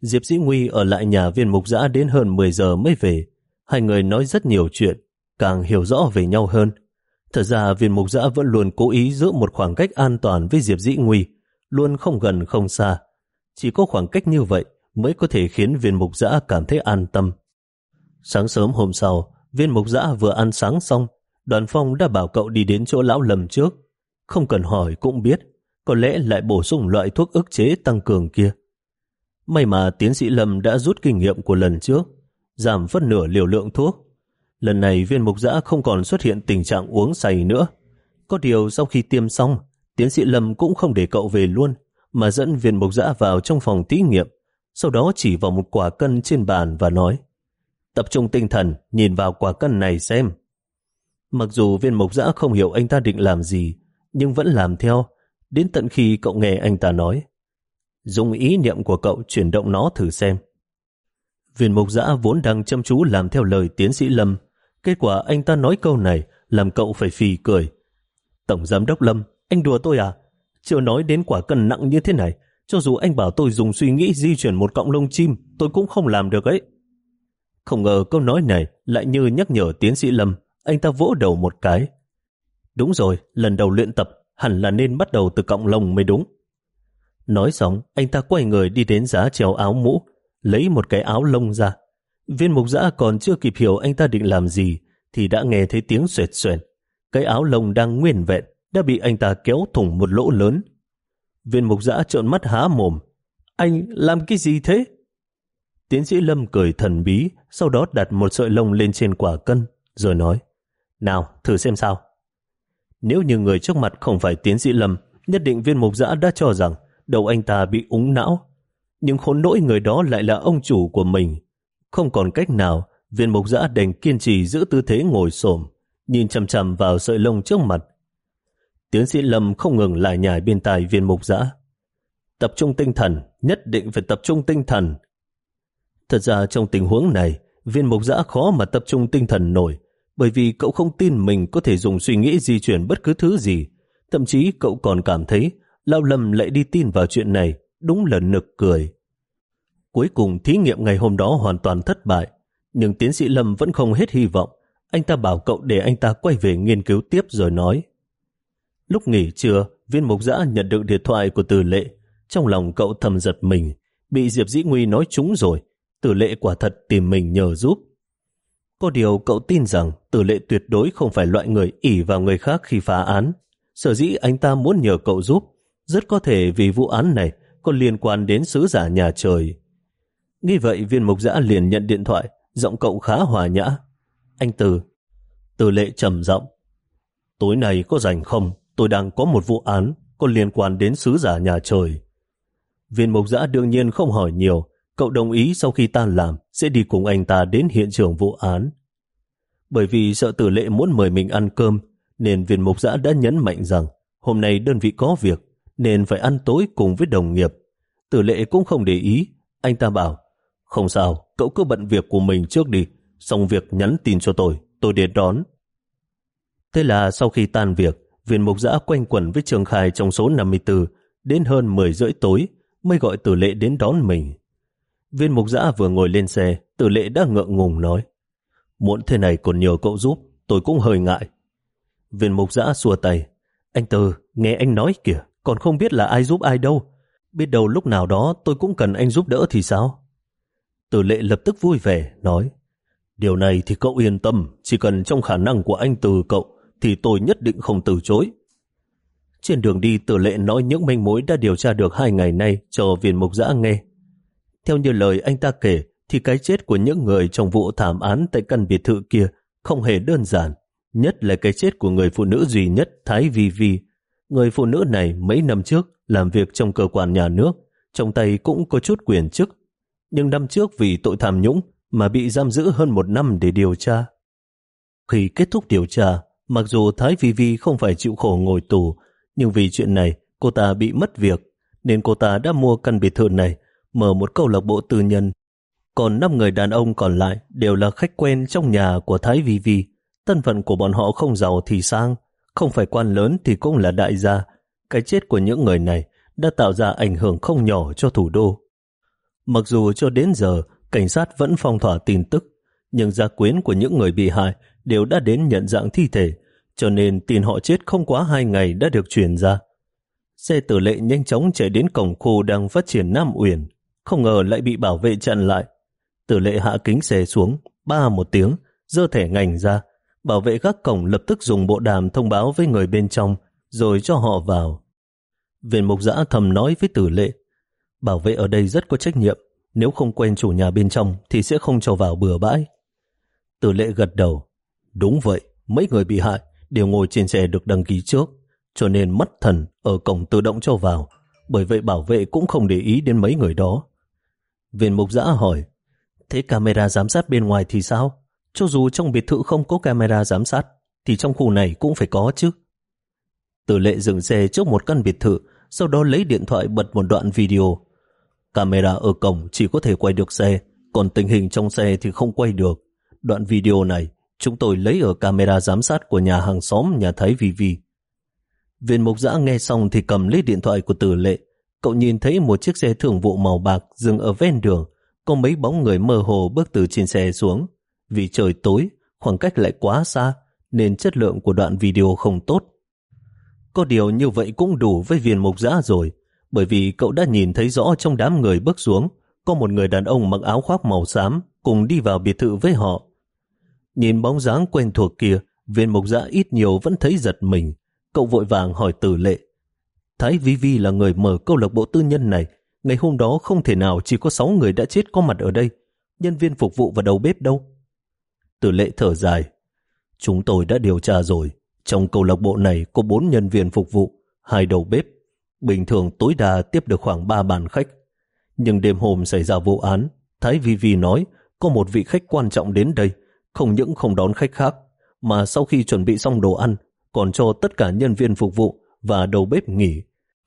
Diệp Dĩ Nguy ở lại nhà viên mục giã đến hơn 10 giờ mới về. Hai người nói rất nhiều chuyện, càng hiểu rõ về nhau hơn. Thật ra viên mục giã vẫn luôn cố ý giữ một khoảng cách an toàn với Diệp Dĩ Nguy, luôn không gần không xa. Chỉ có khoảng cách như vậy mới có thể khiến viên mục giã cảm thấy an tâm. Sáng sớm hôm sau, viên mục giã vừa ăn sáng xong, đoàn phong đã bảo cậu đi đến chỗ lão lầm trước. Không cần hỏi cũng biết, có lẽ lại bổ sung loại thuốc ức chế tăng cường kia. May mà tiến sĩ Lâm đã rút kinh nghiệm của lần trước, giảm phân nửa liều lượng thuốc. Lần này viên mục giã không còn xuất hiện tình trạng uống say nữa. Có điều sau khi tiêm xong, tiến sĩ Lâm cũng không để cậu về luôn, mà dẫn viên mục giã vào trong phòng thí nghiệm, sau đó chỉ vào một quả cân trên bàn và nói tập trung tinh thần nhìn vào quả cân này xem. Mặc dù viên mục giã không hiểu anh ta định làm gì, nhưng vẫn làm theo, đến tận khi cậu nghe anh ta nói. Dùng ý niệm của cậu chuyển động nó thử xem. Viên mục giã vốn đang chăm chú làm theo lời tiến sĩ Lâm. Kết quả anh ta nói câu này làm cậu phải phì cười. Tổng giám đốc Lâm, anh đùa tôi à? Chưa nói đến quả cân nặng như thế này, cho dù anh bảo tôi dùng suy nghĩ di chuyển một cọng lông chim, tôi cũng không làm được ấy. Không ngờ câu nói này lại như nhắc nhở tiến sĩ Lâm, anh ta vỗ đầu một cái. Đúng rồi, lần đầu luyện tập hẳn là nên bắt đầu từ cọng lông mới đúng. Nói xong, anh ta quay người đi đến giá treo áo mũ, lấy một cái áo lông ra. Viên mục giã còn chưa kịp hiểu anh ta định làm gì, thì đã nghe thấy tiếng xoẹt xoẹt. Cái áo lông đang nguyên vẹn, đã bị anh ta kéo thủng một lỗ lớn. Viên mục giã trợn mắt há mồm. Anh làm cái gì thế? Tiến sĩ Lâm cười thần bí, sau đó đặt một sợi lông lên trên quả cân, rồi nói, nào, thử xem sao. Nếu như người trước mặt không phải tiến sĩ Lâm, nhất định viên mục giã đã cho rằng đầu anh ta bị úng não. Nhưng khốn nỗi người đó lại là ông chủ của mình. Không còn cách nào, viên mục giã đành kiên trì giữ tư thế ngồi xổm nhìn chằm chằm vào sợi lông trước mặt. Tiến sĩ Lâm không ngừng lại nhảy bên tai viên mục giã. Tập trung tinh thần, nhất định phải tập trung tinh thần. Thật ra trong tình huống này, viên mục giã khó mà tập trung tinh thần nổi, bởi vì cậu không tin mình có thể dùng suy nghĩ di chuyển bất cứ thứ gì. Thậm chí cậu còn cảm thấy lão Lâm lại đi tin vào chuyện này, đúng là nực cười. Cuối cùng thí nghiệm ngày hôm đó hoàn toàn thất bại, nhưng tiến sĩ Lâm vẫn không hết hy vọng. Anh ta bảo cậu để anh ta quay về nghiên cứu tiếp rồi nói. Lúc nghỉ trưa, viên mục giã nhận được điện thoại của từ lệ. Trong lòng cậu thầm giật mình, bị Diệp Dĩ Nguy nói trúng rồi. Từ lệ quả thật tìm mình nhờ giúp. Có điều cậu tin rằng tử lệ tuyệt đối không phải loại người ỉ vào người khác khi phá án. Sở dĩ anh ta muốn nhờ cậu giúp, rất có thể vì vụ án này có liên quan đến sứ giả nhà trời. Nghĩ vậy viên mục giã liền nhận điện thoại, giọng cậu khá hòa nhã. Anh Từ, Từ lệ trầm giọng Tối nay có rảnh không? Tôi đang có một vụ án có liên quan đến sứ giả nhà trời. Viên mục giã đương nhiên không hỏi nhiều, cậu đồng ý sau khi tan làm sẽ đi cùng anh ta đến hiện trường vụ án. Bởi vì sợ tử lệ muốn mời mình ăn cơm, nên viên mục giã đã nhấn mạnh rằng hôm nay đơn vị có việc, nên phải ăn tối cùng với đồng nghiệp. Tử lệ cũng không để ý, anh ta bảo, không sao, cậu cứ bận việc của mình trước đi, xong việc nhắn tin cho tôi, tôi đến đón. Thế là sau khi tan việc, viên mục giã quanh quẩn với Trường Khai trong số 54, đến hơn 10 rưỡi tối mới gọi tử lệ đến đón mình. Viên mục giã vừa ngồi lên xe, tử lệ đã ngượng ngùng nói. Muộn thế này còn nhờ cậu giúp, tôi cũng hơi ngại. Viên mục giã xua tay. Anh Tư, nghe anh nói kìa, còn không biết là ai giúp ai đâu. Biết đâu lúc nào đó tôi cũng cần anh giúp đỡ thì sao? Tử lệ lập tức vui vẻ, nói. Điều này thì cậu yên tâm, chỉ cần trong khả năng của anh từ cậu, thì tôi nhất định không từ chối. Trên đường đi, tử lệ nói những manh mối đã điều tra được hai ngày nay cho viên mục giã nghe. Theo như lời anh ta kể, thì cái chết của những người trong vụ thảm án tại căn biệt thự kia không hề đơn giản, nhất là cái chết của người phụ nữ duy nhất Thái Vi Vi. Người phụ nữ này mấy năm trước làm việc trong cơ quan nhà nước, trong tay cũng có chút quyền chức. Nhưng năm trước vì tội tham nhũng mà bị giam giữ hơn một năm để điều tra. Khi kết thúc điều tra, mặc dù Thái Vi Vi không phải chịu khổ ngồi tù, nhưng vì chuyện này cô ta bị mất việc, nên cô ta đã mua căn biệt thự này mở một câu lạc bộ tư nhân. Còn năm người đàn ông còn lại đều là khách quen trong nhà của Thái Vi Vi. Tân phận của bọn họ không giàu thì sang, không phải quan lớn thì cũng là đại gia. Cái chết của những người này đã tạo ra ảnh hưởng không nhỏ cho thủ đô. Mặc dù cho đến giờ, cảnh sát vẫn phong tỏa tin tức, nhưng gia quyến của những người bị hại đều đã đến nhận dạng thi thể, cho nên tin họ chết không quá hai ngày đã được truyền ra. Xe tử lệ nhanh chóng chạy đến cổng khu đang phát triển Nam Uyển không ngờ lại bị bảo vệ chặn lại. Tử lệ hạ kính xe xuống, ba một tiếng, dơ thẻ ngành ra. Bảo vệ gác cổng lập tức dùng bộ đàm thông báo với người bên trong, rồi cho họ vào. Viên mục giã thầm nói với tử lệ, Bảo vệ ở đây rất có trách nhiệm, nếu không quen chủ nhà bên trong thì sẽ không cho vào bừa bãi. Tử lệ gật đầu. Đúng vậy, mấy người bị hại đều ngồi trên xe được đăng ký trước, cho nên mất thần ở cổng tự động cho vào. Bởi vậy bảo vệ cũng không để ý đến mấy người đó. Viên mục giã hỏi, thế camera giám sát bên ngoài thì sao? Cho dù trong biệt thự không có camera giám sát, thì trong khu này cũng phải có chứ. Tử lệ dừng xe trước một căn biệt thự, sau đó lấy điện thoại bật một đoạn video. Camera ở cổng chỉ có thể quay được xe, còn tình hình trong xe thì không quay được. Đoạn video này chúng tôi lấy ở camera giám sát của nhà hàng xóm nhà Thái Vi Vi. Viên mục giã nghe xong thì cầm lấy điện thoại của tử lệ. Cậu nhìn thấy một chiếc xe thường vụ màu bạc dừng ở ven đường, có mấy bóng người mơ hồ bước từ trên xe xuống. Vì trời tối, khoảng cách lại quá xa, nên chất lượng của đoạn video không tốt. Có điều như vậy cũng đủ với viên mục giã rồi, bởi vì cậu đã nhìn thấy rõ trong đám người bước xuống, có một người đàn ông mặc áo khoác màu xám cùng đi vào biệt thự với họ. Nhìn bóng dáng quen thuộc kia, viên mục giã ít nhiều vẫn thấy giật mình. Cậu vội vàng hỏi tử lệ. Thái Vi Vi là người mở câu lạc bộ tư nhân này. Ngày hôm đó không thể nào chỉ có 6 người đã chết có mặt ở đây. Nhân viên phục vụ và đầu bếp đâu? Tử lệ thở dài. Chúng tôi đã điều tra rồi. Trong câu lạc bộ này có 4 nhân viên phục vụ, hai đầu bếp. Bình thường tối đa tiếp được khoảng 3 bàn khách. Nhưng đêm hôm xảy ra vụ án, Thái Vi Vi nói có một vị khách quan trọng đến đây, không những không đón khách khác, mà sau khi chuẩn bị xong đồ ăn, còn cho tất cả nhân viên phục vụ và đầu bếp nghỉ,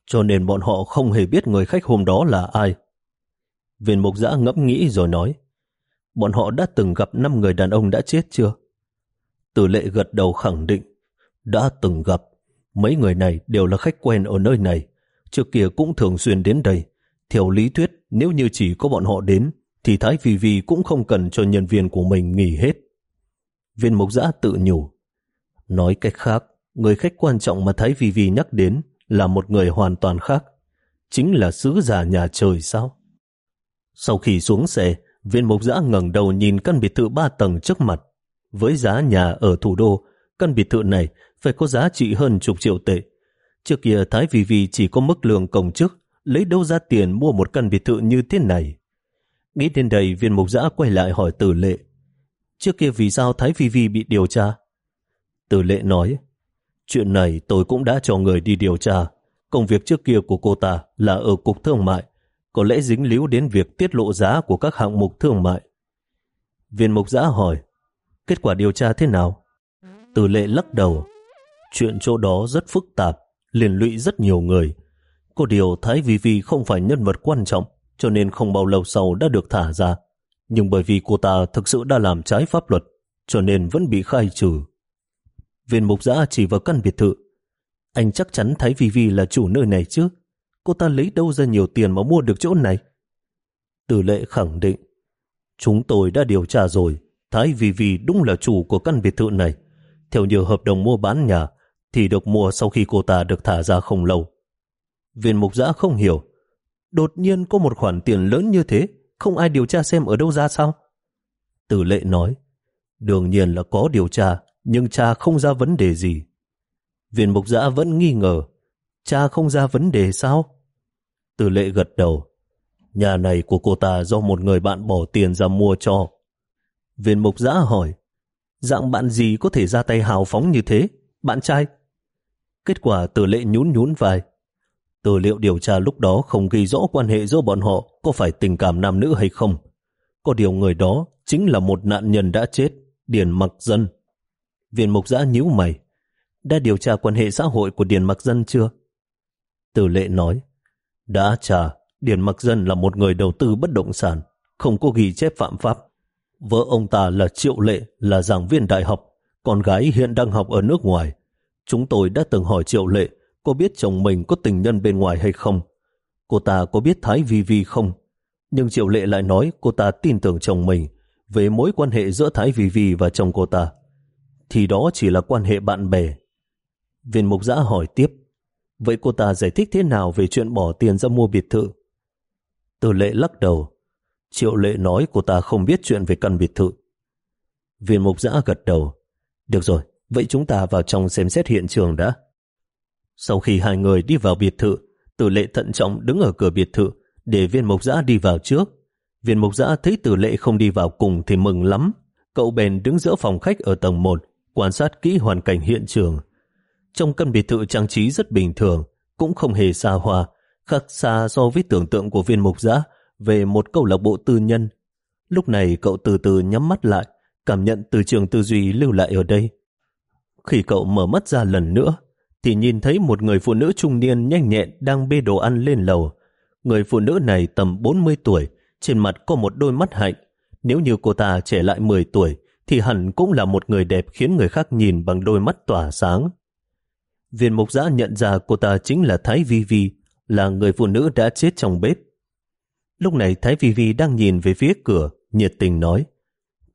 cho nên bọn họ không hề biết người khách hôm đó là ai. Viên mục giã ngẫm nghĩ rồi nói, bọn họ đã từng gặp 5 người đàn ông đã chết chưa? Tử lệ gật đầu khẳng định, đã từng gặp. Mấy người này đều là khách quen ở nơi này, trước kia cũng thường xuyên đến đây. Theo lý thuyết, nếu như chỉ có bọn họ đến, thì Thái Phi Vi cũng không cần cho nhân viên của mình nghỉ hết. Viên mục giã tự nhủ. Nói cách khác, người khách quan trọng mà Thái Vì Vì nhắc đến là một người hoàn toàn khác. Chính là sứ giả nhà trời sao? Sau khi xuống xe, viên mục giã ngẩng đầu nhìn căn biệt thự ba tầng trước mặt. Với giá nhà ở thủ đô, căn biệt thự này phải có giá trị hơn chục triệu tệ. Trước kia Thái Vì Vì chỉ có mức lương công chức, lấy đâu ra tiền mua một căn biệt thự như thế này. Nghĩ đến đây, viên mục giã quay lại hỏi tử lệ. Trước kia vì sao Thái Vì Vì bị điều tra? Tử lệ nói, chuyện này tôi cũng đã cho người đi điều tra. Công việc trước kia của cô ta là ở cục thương mại, có lẽ dính líu đến việc tiết lộ giá của các hạng mục thương mại. Viên mục giã hỏi, kết quả điều tra thế nào? từ lệ lắc đầu, chuyện chỗ đó rất phức tạp, liên lụy rất nhiều người. Có điều Thái Vi Vi không phải nhân vật quan trọng, cho nên không bao lâu sau đã được thả ra nhưng bởi vì cô ta thực sự đã làm trái pháp luật, cho nên vẫn bị khai trừ. Viên mục giã chỉ vào căn biệt thự. Anh chắc chắn Thái Vi Vi là chủ nơi này chứ? Cô ta lấy đâu ra nhiều tiền mà mua được chỗ này? Tử lệ khẳng định, chúng tôi đã điều tra rồi, Thái Vi Vi đúng là chủ của căn biệt thự này. Theo nhiều hợp đồng mua bán nhà, thì được mua sau khi cô ta được thả ra không lâu. Viên mục giã không hiểu, đột nhiên có một khoản tiền lớn như thế, không ai điều tra xem ở đâu ra sao? Tử lệ nói, đương nhiên là có điều tra, nhưng cha không ra vấn đề gì. Viên mục giã vẫn nghi ngờ, cha không ra vấn đề sao? Từ lệ gật đầu, nhà này của cô ta do một người bạn bỏ tiền ra mua cho. Viên mục giã hỏi, dạng bạn gì có thể ra tay hào phóng như thế? Bạn trai? Kết quả từ lệ nhún nhún vai. Tư liệu điều tra lúc đó không ghi rõ quan hệ giữa bọn họ có phải tình cảm nam nữ hay không. Có điều người đó chính là một nạn nhân đã chết, Điền Mặc Dân. Viên mục giã nhíu mày. Đã điều tra quan hệ xã hội của Điền Mặc Dân chưa? Từ lệ nói, đã trả, Điền Mặc Dân là một người đầu tư bất động sản, không có ghi chép phạm pháp. Vợ ông ta là Triệu Lệ, là giảng viên đại học, con gái hiện đang học ở nước ngoài. Chúng tôi đã từng hỏi Triệu Lệ có biết chồng mình có tình nhân bên ngoài hay không. Cô ta có biết Thái Vi Vi không? Nhưng Triệu Lệ lại nói cô ta tin tưởng chồng mình về mối quan hệ giữa Thái Vi Vi và chồng cô ta. Thì đó chỉ là quan hệ bạn bè. Viên mục giã hỏi tiếp, vậy cô ta giải thích thế nào về chuyện bỏ tiền ra mua biệt thự? Từ lệ lắc đầu, Triệu Lệ nói cô ta không biết chuyện về căn biệt thự. Viên mục giã gật đầu, được rồi, vậy chúng ta vào trong xem xét hiện trường đã. Sau khi hai người đi vào biệt thự, tử lệ thận trọng đứng ở cửa biệt thự, để viên Mục giã đi vào trước. Viên Mục giã thấy tử lệ không đi vào cùng thì mừng lắm. Cậu bèn đứng giữa phòng khách ở tầng 1, quan sát kỹ hoàn cảnh hiện trường. Trong căn biệt thự trang trí rất bình thường, cũng không hề xa hoa, khác xa so với tưởng tượng của viên mục giã về một câu lạc bộ tư nhân. Lúc này cậu từ từ nhắm mắt lại, cảm nhận từ trường tư duy lưu lại ở đây. Khi cậu mở mắt ra lần nữa, thì nhìn thấy một người phụ nữ trung niên nhanh nhẹn đang bê đồ ăn lên lầu. Người phụ nữ này tầm 40 tuổi, trên mặt có một đôi mắt hạnh. Nếu như cô ta trẻ lại 10 tuổi, thì hẳn cũng là một người đẹp khiến người khác nhìn bằng đôi mắt tỏa sáng. Viên mục giã nhận ra cô ta chính là Thái Vi Vi, là người phụ nữ đã chết trong bếp. Lúc này Thái Vi Vi đang nhìn về phía cửa, nhiệt tình nói,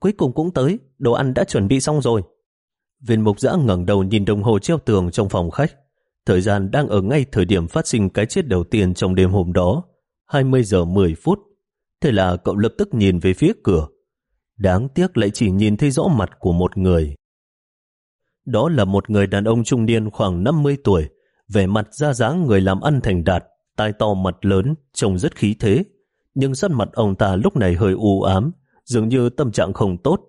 cuối cùng cũng tới, đồ ăn đã chuẩn bị xong rồi. Viên mục giã ngẩng đầu nhìn đồng hồ treo tường trong phòng khách. Thời gian đang ở ngay thời điểm phát sinh cái chết đầu tiên trong đêm hôm đó, 20 giờ 10 phút. Thế là cậu lập tức nhìn về phía cửa. Đáng tiếc lại chỉ nhìn thấy rõ mặt của một người. Đó là một người đàn ông trung niên khoảng 50 tuổi, vẻ mặt ra dáng người làm ăn thành đạt, tai to mặt lớn, trông rất khí thế. Nhưng sắc mặt ông ta lúc này hơi u ám, dường như tâm trạng không tốt.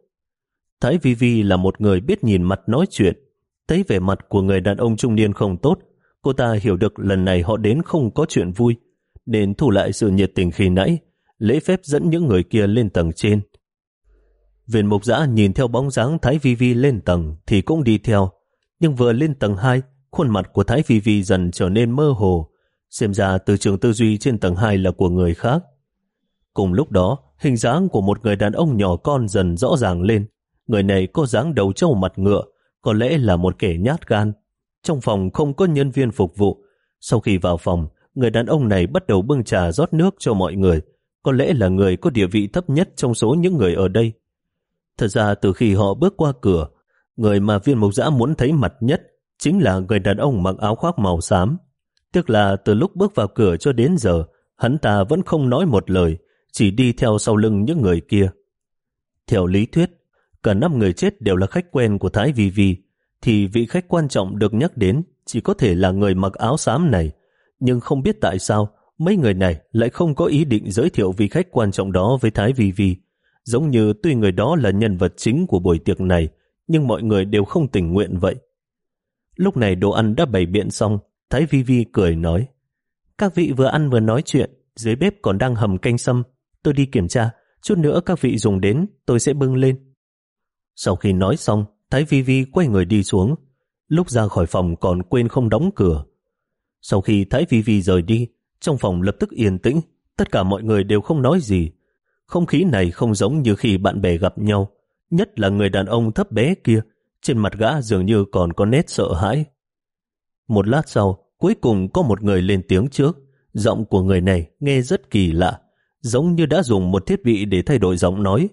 Thái Vi Vi là một người biết nhìn mặt nói chuyện. Thấy vẻ mặt của người đàn ông trung niên không tốt, cô ta hiểu được lần này họ đến không có chuyện vui, nên thu lại sự nhiệt tình khi nãy, lễ phép dẫn những người kia lên tầng trên. Viên mục giã nhìn theo bóng dáng Thái Vi Vi lên tầng thì cũng đi theo, nhưng vừa lên tầng 2, khuôn mặt của Thái Vi Vi dần trở nên mơ hồ, xem ra từ trường tư duy trên tầng 2 là của người khác. Cùng lúc đó, hình dáng của một người đàn ông nhỏ con dần rõ ràng lên. Người này có dáng đầu trâu mặt ngựa, có lẽ là một kẻ nhát gan. Trong phòng không có nhân viên phục vụ. Sau khi vào phòng, người đàn ông này bắt đầu bưng trà rót nước cho mọi người. Có lẽ là người có địa vị thấp nhất trong số những người ở đây. Thật ra từ khi họ bước qua cửa, người mà viên mục giã muốn thấy mặt nhất chính là người đàn ông mặc áo khoác màu xám. Tức là từ lúc bước vào cửa cho đến giờ, hắn ta vẫn không nói một lời, chỉ đi theo sau lưng những người kia. Theo lý thuyết, cả năm người chết đều là khách quen của Thái Vi Vi, thì vị khách quan trọng được nhắc đến chỉ có thể là người mặc áo xám này. Nhưng không biết tại sao, mấy người này lại không có ý định giới thiệu vị khách quan trọng đó với Thái Vi Vi. Giống như tuy người đó là nhân vật chính của buổi tiệc này, nhưng mọi người đều không tình nguyện vậy. Lúc này đồ ăn đã bày biện xong, Thái Vi Vi cười nói, các vị vừa ăn vừa nói chuyện, dưới bếp còn đang hầm canh sâm, tôi đi kiểm tra, chút nữa các vị dùng đến, tôi sẽ bưng lên. Sau khi nói xong, Thái Vi Vi quay người đi xuống, lúc ra khỏi phòng còn quên không đóng cửa. Sau khi Thái Vi Vi rời đi, trong phòng lập tức yên tĩnh, tất cả mọi người đều không nói gì. Không khí này không giống như khi bạn bè gặp nhau, nhất là người đàn ông thấp bé kia, trên mặt gã dường như còn có nét sợ hãi. Một lát sau, cuối cùng có một người lên tiếng trước, giọng của người này nghe rất kỳ lạ, giống như đã dùng một thiết bị để thay đổi giọng nói.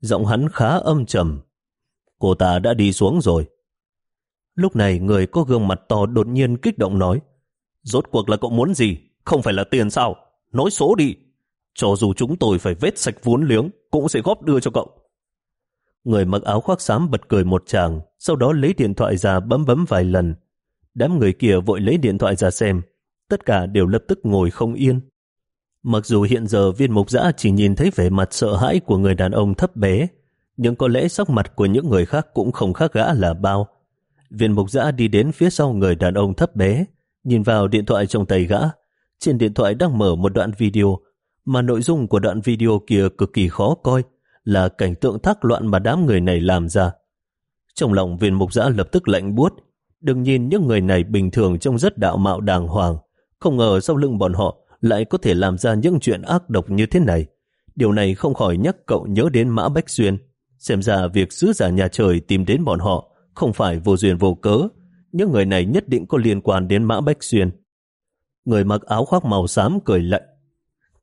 Giọng hắn khá âm trầm. Cô ta đã đi xuống rồi. Lúc này người có gương mặt to đột nhiên kích động nói Rốt cuộc là cậu muốn gì? Không phải là tiền sao? Nói số đi. Cho dù chúng tôi phải vết sạch vốn liếng, cũng sẽ góp đưa cho cậu. Người mặc áo khoác xám bật cười một chàng, sau đó lấy điện thoại ra bấm bấm vài lần. Đám người kia vội lấy điện thoại ra xem, tất cả đều lập tức ngồi không yên. Mặc dù hiện giờ viên mục giã chỉ nhìn thấy vẻ mặt sợ hãi của người đàn ông thấp bé, nhưng có lẽ sắc mặt của những người khác cũng không khác gã là bao. Viên mục giã đi đến phía sau người đàn ông thấp bé, nhìn vào điện thoại trong tay gã. Trên điện thoại đang mở một đoạn video, mà nội dung của đoạn video kia cực kỳ khó coi, là cảnh tượng thác loạn mà đám người này làm ra. Trong lòng viên mục giã lập tức lạnh buốt, đừng nhìn những người này bình thường trông rất đạo mạo đàng hoàng, không ngờ sau lưng bọn họ lại có thể làm ra những chuyện ác độc như thế này. Điều này không khỏi nhắc cậu nhớ đến Mã Bách Xuyên. Xem ra việc sứ giả nhà trời tìm đến bọn họ không phải vô duyên vô cớ. Những người này nhất định có liên quan đến Mã Bách Xuyên. Người mặc áo khoác màu xám cười lạnh.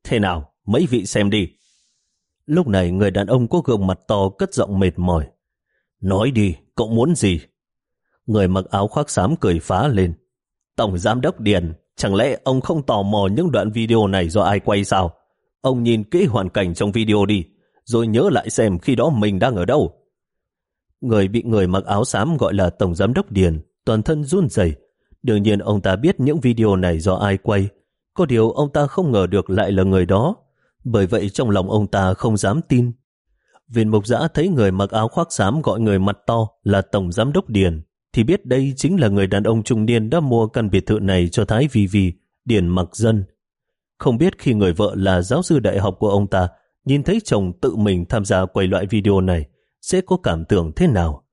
Thế nào, mấy vị xem đi. Lúc này người đàn ông có gương mặt to cất giọng mệt mỏi. Nói đi, cậu muốn gì? Người mặc áo khoác xám cười phá lên. Tổng giám đốc Điền, chẳng lẽ ông không tò mò những đoạn video này do ai quay sao? Ông nhìn kỹ hoàn cảnh trong video đi, rồi nhớ lại xem khi đó mình đang ở đâu. Người bị người mặc áo xám gọi là Tổng Giám đốc Điền, toàn thân run rẩy. Đương nhiên ông ta biết những video này do ai quay. Có điều ông ta không ngờ được lại là người đó, bởi vậy trong lòng ông ta không dám tin. Viên mục giã thấy người mặc áo khoác xám gọi người mặt to là Tổng Giám đốc Điền, thì biết đây chính là người đàn ông trung niên đã mua căn biệt thự này cho Thái Vi Vi, Điền mặc dân. Không biết khi người vợ là giáo sư đại học của ông ta nhìn thấy chồng tự mình tham gia quay loại video này sẽ có cảm tưởng thế nào.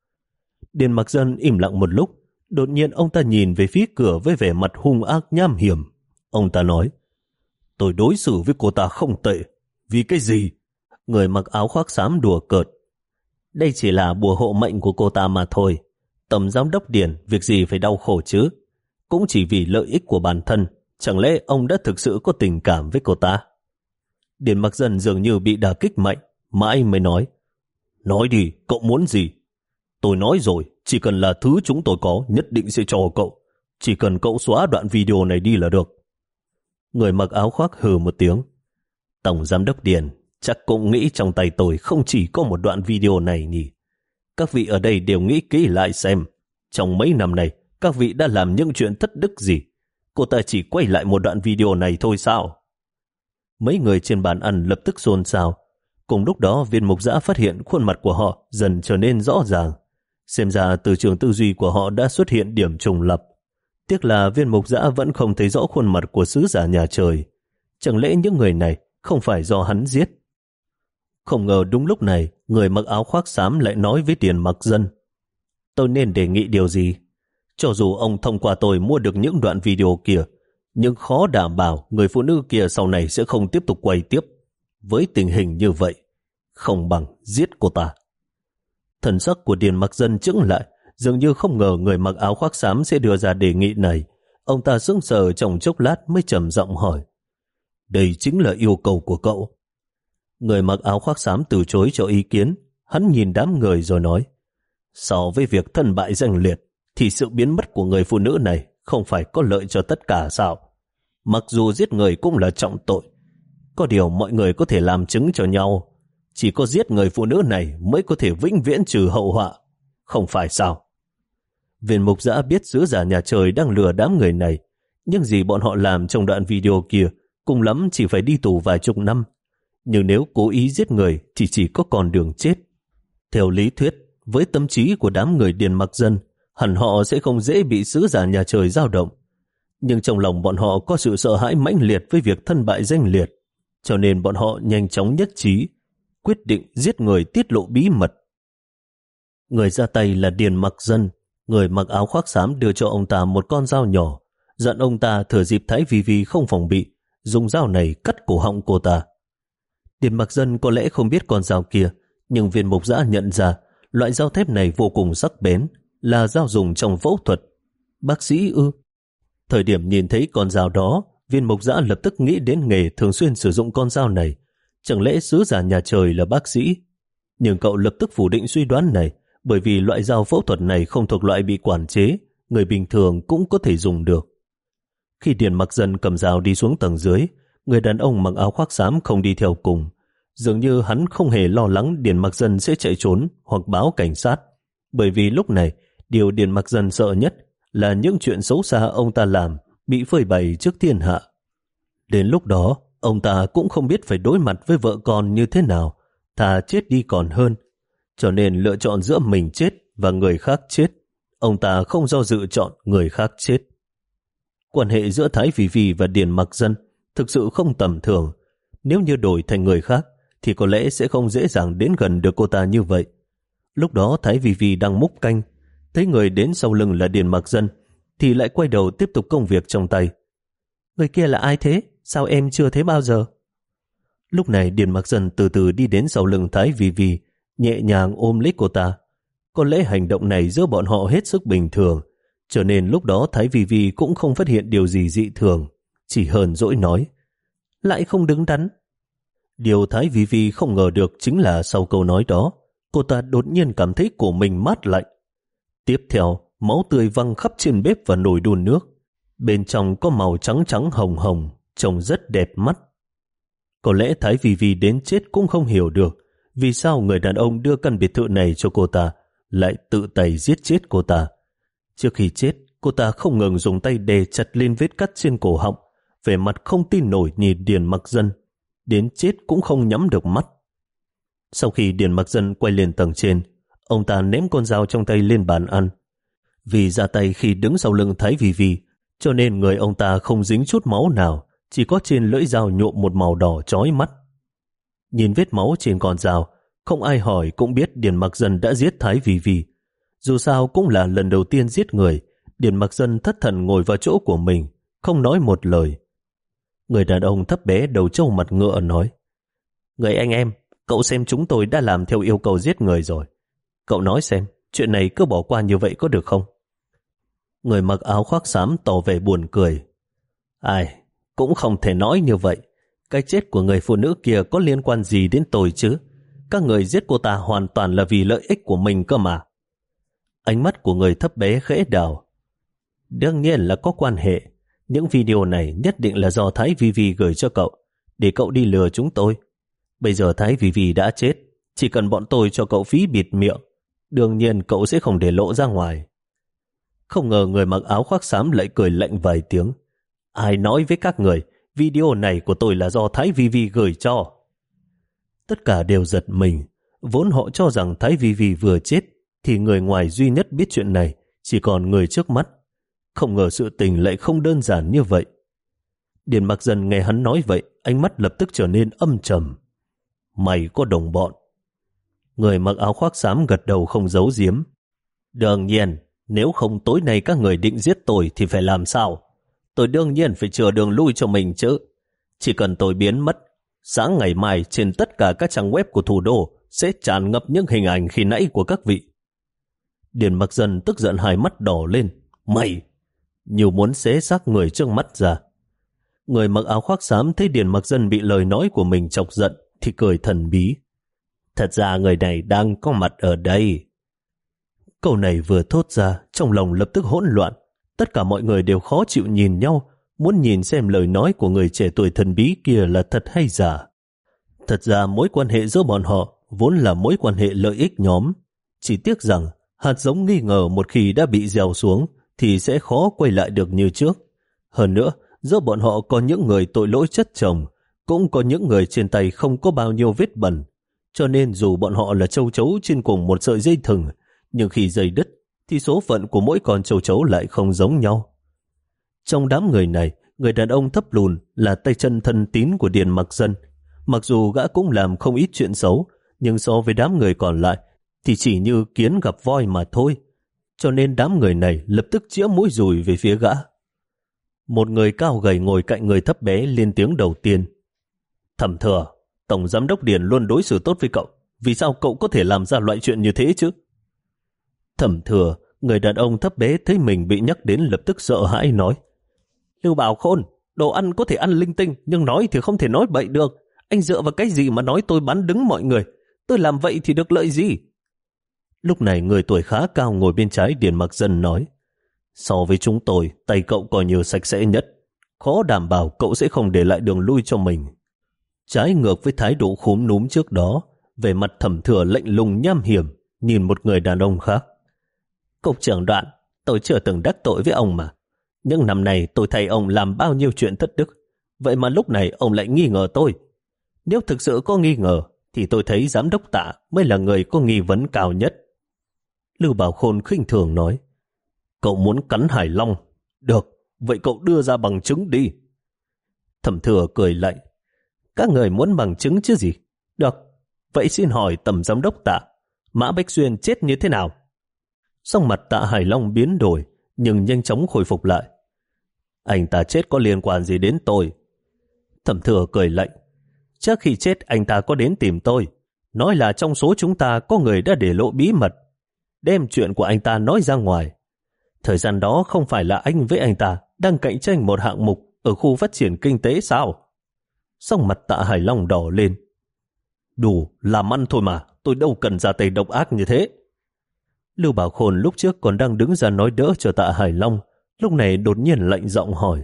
Điền mặc dân im lặng một lúc, đột nhiên ông ta nhìn về phía cửa với vẻ mặt hung ác nham hiểm. Ông ta nói, tôi đối xử với cô ta không tệ. Vì cái gì? Người mặc áo khoác xám đùa cợt. Đây chỉ là bùa hộ mệnh của cô ta mà thôi. Tầm giám đốc điển việc gì phải đau khổ chứ? Cũng chỉ vì lợi ích của bản thân. Chẳng lẽ ông đã thực sự có tình cảm với cô ta? Điền mặc dần dường như bị đả kích mạnh. Mãi mới nói. Nói đi, cậu muốn gì? Tôi nói rồi, chỉ cần là thứ chúng tôi có, nhất định sẽ cho cậu. Chỉ cần cậu xóa đoạn video này đi là được. Người mặc áo khoác hừ một tiếng. Tổng giám đốc Điền chắc cũng nghĩ trong tay tôi không chỉ có một đoạn video này nhỉ. Các vị ở đây đều nghĩ kỹ lại xem. Trong mấy năm này, các vị đã làm những chuyện thất đức gì? Cô ta chỉ quay lại một đoạn video này thôi sao? Mấy người trên bàn ăn lập tức xôn xao. Cùng lúc đó viên mục giã phát hiện khuôn mặt của họ dần trở nên rõ ràng. Xem ra từ trường tư duy của họ đã xuất hiện điểm trùng lập. Tiếc là viên mục giã vẫn không thấy rõ khuôn mặt của sứ giả nhà trời. Chẳng lẽ những người này không phải do hắn giết? Không ngờ đúng lúc này, người mặc áo khoác xám lại nói với tiền mặc dân. Tôi nên đề nghị điều gì? Cho dù ông thông qua tôi mua được những đoạn video kia, nhưng khó đảm bảo người phụ nữ kia sau này sẽ không tiếp tục quay tiếp. Với tình hình như vậy, không bằng giết cô ta. Thần sắc của Điền mặc dân chững lại, dường như không ngờ người mặc áo khoác xám sẽ đưa ra đề nghị này. Ông ta sững sờ trong chốc lát mới trầm giọng hỏi. Đây chính là yêu cầu của cậu. Người mặc áo khoác xám từ chối cho ý kiến. Hắn nhìn đám người rồi nói. So với việc thân bại danh liệt, thì sự biến mất của người phụ nữ này không phải có lợi cho tất cả sao? Mặc dù giết người cũng là trọng tội. Có điều mọi người có thể làm chứng cho nhau. Chỉ có giết người phụ nữ này mới có thể vĩnh viễn trừ hậu họa. Không phải sao? Viên mục giã biết sứ giả nhà trời đang lừa đám người này. Nhưng gì bọn họ làm trong đoạn video kia cùng lắm chỉ phải đi tù vài chục năm. Nhưng nếu cố ý giết người thì chỉ có con đường chết. Theo lý thuyết, với tâm trí của đám người điền mặc dân, hẳn họ sẽ không dễ bị sứ giả nhà trời dao động. Nhưng trong lòng bọn họ có sự sợ hãi mãnh liệt với việc thân bại danh liệt, cho nên bọn họ nhanh chóng nhất trí, quyết định giết người tiết lộ bí mật. Người ra tay là Điền Mặc Dân, người mặc áo khoác xám đưa cho ông ta một con dao nhỏ, dặn ông ta thừa dịp Thái Vi Vi không phòng bị, dùng dao này cắt cổ họng cô ta. Điền Mặc Dân có lẽ không biết con dao kia, nhưng viên mục giã nhận ra loại dao thép này vô cùng sắc bén, là dao dùng trong phẫu thuật. Bác sĩ ư? Thời điểm nhìn thấy con dao đó, viên mục giã lập tức nghĩ đến nghề thường xuyên sử dụng con dao này. Chẳng lẽ sứ giả nhà trời là bác sĩ? Nhưng cậu lập tức phủ định suy đoán này, bởi vì loại dao phẫu thuật này không thuộc loại bị quản chế, người bình thường cũng có thể dùng được. Khi Điền mặc Dân cầm dao đi xuống tầng dưới, người đàn ông mặc áo khoác xám không đi theo cùng. Dường như hắn không hề lo lắng Điền mặc Dân sẽ chạy trốn hoặc báo cảnh sát, bởi vì lúc này Điều Điền Mặc Dân sợ nhất là những chuyện xấu xa ông ta làm bị phơi bày trước thiên hạ. Đến lúc đó, ông ta cũng không biết phải đối mặt với vợ con như thế nào, thà chết đi còn hơn. Cho nên lựa chọn giữa mình chết và người khác chết. Ông ta không do dự chọn người khác chết. Quan hệ giữa Thái Vì Vì và Điền Mặc Dân thực sự không tầm thường. Nếu như đổi thành người khác, thì có lẽ sẽ không dễ dàng đến gần được cô ta như vậy. Lúc đó Thái Vì Vì đang múc canh, thấy người đến sau lưng là Điền Mặc Dân, thì lại quay đầu tiếp tục công việc trong tay. Người kia là ai thế? Sao em chưa thấy bao giờ? Lúc này Điền Mặc Dân từ từ đi đến sau lưng Thái Vì Vì, nhẹ nhàng ôm lấy cô ta. Có lẽ hành động này giữa bọn họ hết sức bình thường, cho nên lúc đó Thái Vi Vi cũng không phát hiện điều gì dị thường, chỉ hờn dỗi nói. Lại không đứng đắn. Điều Thái Vi Vi không ngờ được chính là sau câu nói đó, cô ta đột nhiên cảm thấy cổ mình mát lạnh. Tiếp theo, máu tươi văng khắp trên bếp và nồi đun nước. Bên trong có màu trắng trắng hồng hồng, trông rất đẹp mắt. Có lẽ Thái Vì Vì đến chết cũng không hiểu được vì sao người đàn ông đưa căn biệt thự này cho cô ta lại tự tay giết chết cô ta. Trước khi chết, cô ta không ngừng dùng tay đè chặt lên vết cắt trên cổ họng vẻ mặt không tin nổi nhìn Điền Mặc Dân, đến chết cũng không nhắm được mắt. Sau khi Điền Mặc Dân quay lên tầng trên, ông ta ném con dao trong tay lên bàn ăn. Vì ra tay khi đứng sau lưng Thái Vì Vì, cho nên người ông ta không dính chút máu nào, chỉ có trên lưỡi dao nhuộm một màu đỏ chói mắt. Nhìn vết máu trên con dao, không ai hỏi cũng biết Điền Mặc Dân đã giết Thái Vì Vì. Dù sao cũng là lần đầu tiên giết người, Điền Mặc Dân thất thần ngồi vào chỗ của mình, không nói một lời. Người đàn ông thấp bé đầu trâu mặt ngựa nói Người anh em, cậu xem chúng tôi đã làm theo yêu cầu giết người rồi. Cậu nói xem, chuyện này cứ bỏ qua như vậy có được không? Người mặc áo khoác xám tỏ vẻ buồn cười. Ai, cũng không thể nói như vậy. Cái chết của người phụ nữ kia có liên quan gì đến tôi chứ? Các người giết cô ta hoàn toàn là vì lợi ích của mình cơ mà. Ánh mắt của người thấp bé khẽ đảo. Đương nhiên là có quan hệ. Những video này nhất định là do Thái Vi Vi gửi cho cậu, để cậu đi lừa chúng tôi. Bây giờ Thái Vi Vi đã chết, chỉ cần bọn tôi cho cậu phí bịt miệng, đương nhiên cậu sẽ không để lộ ra ngoài. Không ngờ người mặc áo khoác xám lại cười lạnh vài tiếng. Ai nói với các người, video này của tôi là do Thái Vi Vi gửi cho. Tất cả đều giật mình, vốn họ cho rằng Thái Vi Vi vừa chết, thì người ngoài duy nhất biết chuyện này chỉ còn người trước mắt. Không ngờ sự tình lại không đơn giản như vậy. Điền mặc dần nghe hắn nói vậy, ánh mắt lập tức trở nên âm trầm. Mày có đồng bọn. Người mặc áo khoác xám gật đầu không giấu giếm. Đương nhiên, nếu không tối nay các người định giết tôi thì phải làm sao? Tôi đương nhiên phải chừa đường lui cho mình chứ. Chỉ cần tôi biến mất, sáng ngày mai trên tất cả các trang web của thủ đô sẽ tràn ngập những hình ảnh khi nãy của các vị. Điền mặc dần tức giận hai mắt đỏ lên. Mày! Nhiều muốn xé xác người trước mắt ra. Người mặc áo khoác xám thấy Điền mặc dân bị lời nói của mình chọc giận thì cười thần bí. Thật ra người này đang có mặt ở đây. Câu này vừa thốt ra, trong lòng lập tức hỗn loạn. Tất cả mọi người đều khó chịu nhìn nhau, muốn nhìn xem lời nói của người trẻ tuổi thần bí kia là thật hay giả. Thật ra mối quan hệ giữa bọn họ vốn là mối quan hệ lợi ích nhóm. Chỉ tiếc rằng hạt giống nghi ngờ một khi đã bị gieo xuống thì sẽ khó quay lại được như trước. Hơn nữa, giữa bọn họ có những người tội lỗi chất chồng, cũng có những người trên tay không có bao nhiêu vết bẩn. Cho nên dù bọn họ là châu chấu trên cùng một sợi dây thừng, nhưng khi dây đứt, thì số phận của mỗi con châu chấu lại không giống nhau. Trong đám người này, người đàn ông thấp lùn là tay chân thân tín của Điền Mặc Dân. Mặc dù gã cũng làm không ít chuyện xấu, nhưng so với đám người còn lại thì chỉ như kiến gặp voi mà thôi. Cho nên đám người này lập tức chĩa mũi rùi về phía gã. Một người cao gầy ngồi cạnh người thấp bé lên tiếng đầu tiên. Thẩm thừa, Tổng Giám đốc Điền luôn đối xử tốt với cậu. Vì sao cậu có thể làm ra loại chuyện như thế chứ? Thẩm thừa, người đàn ông thấp bé thấy mình bị nhắc đến lập tức sợ hãi nói. Lưu Bảo Khôn, đồ ăn có thể ăn linh tinh, nhưng nói thì không thể nói bậy được. Anh dựa vào cái gì mà nói tôi bắn đứng mọi người? Tôi làm vậy thì được lợi gì? Lúc này người tuổi khá cao ngồi bên trái Điền Mặc Dân nói So với chúng tôi, tay cậu còn nhiều sạch sẽ nhất. Khó đảm bảo cậu sẽ không để lại đường lui cho mình. Trái ngược với thái độ khúm núm trước đó, về mặt thẩm thừa lạnh lùng nham hiểm, nhìn một người đàn ông khác. Cục trưởng đoạn, tôi chưa từng đắc tội với ông mà. Nhưng năm này tôi thấy ông làm bao nhiêu chuyện thất đức. Vậy mà lúc này ông lại nghi ngờ tôi. Nếu thực sự có nghi ngờ, thì tôi thấy giám đốc tạ mới là người có nghi vấn cao nhất. Lưu Bảo Khôn khinh thường nói, cậu muốn cắn Hải Long. Được, vậy cậu đưa ra bằng chứng đi. Thẩm thừa cười lạnh, các người muốn bằng chứng chứ gì? Được, vậy xin hỏi tầm giám đốc tạ, Mã Bách Xuyên chết như thế nào? Sắc mặt tạ Hải Long biến đổi, nhưng nhanh chóng khôi phục lại. Anh ta chết có liên quan gì đến tôi? Thẩm thừa cười lạnh. Trước khi chết anh ta có đến tìm tôi, nói là trong số chúng ta có người đã để lộ bí mật đem chuyện của anh ta nói ra ngoài. Thời gian đó không phải là anh với anh ta đang cạnh tranh một hạng mục ở khu phát triển kinh tế sao? Xong mặt tạ Hải Long đỏ lên. Đủ, làm ăn thôi mà, tôi đâu cần ra tay độc ác như thế. Lưu Bảo Khôn lúc trước còn đang đứng ra nói đỡ cho tạ Hải Long, lúc này đột nhiên lạnh giọng hỏi.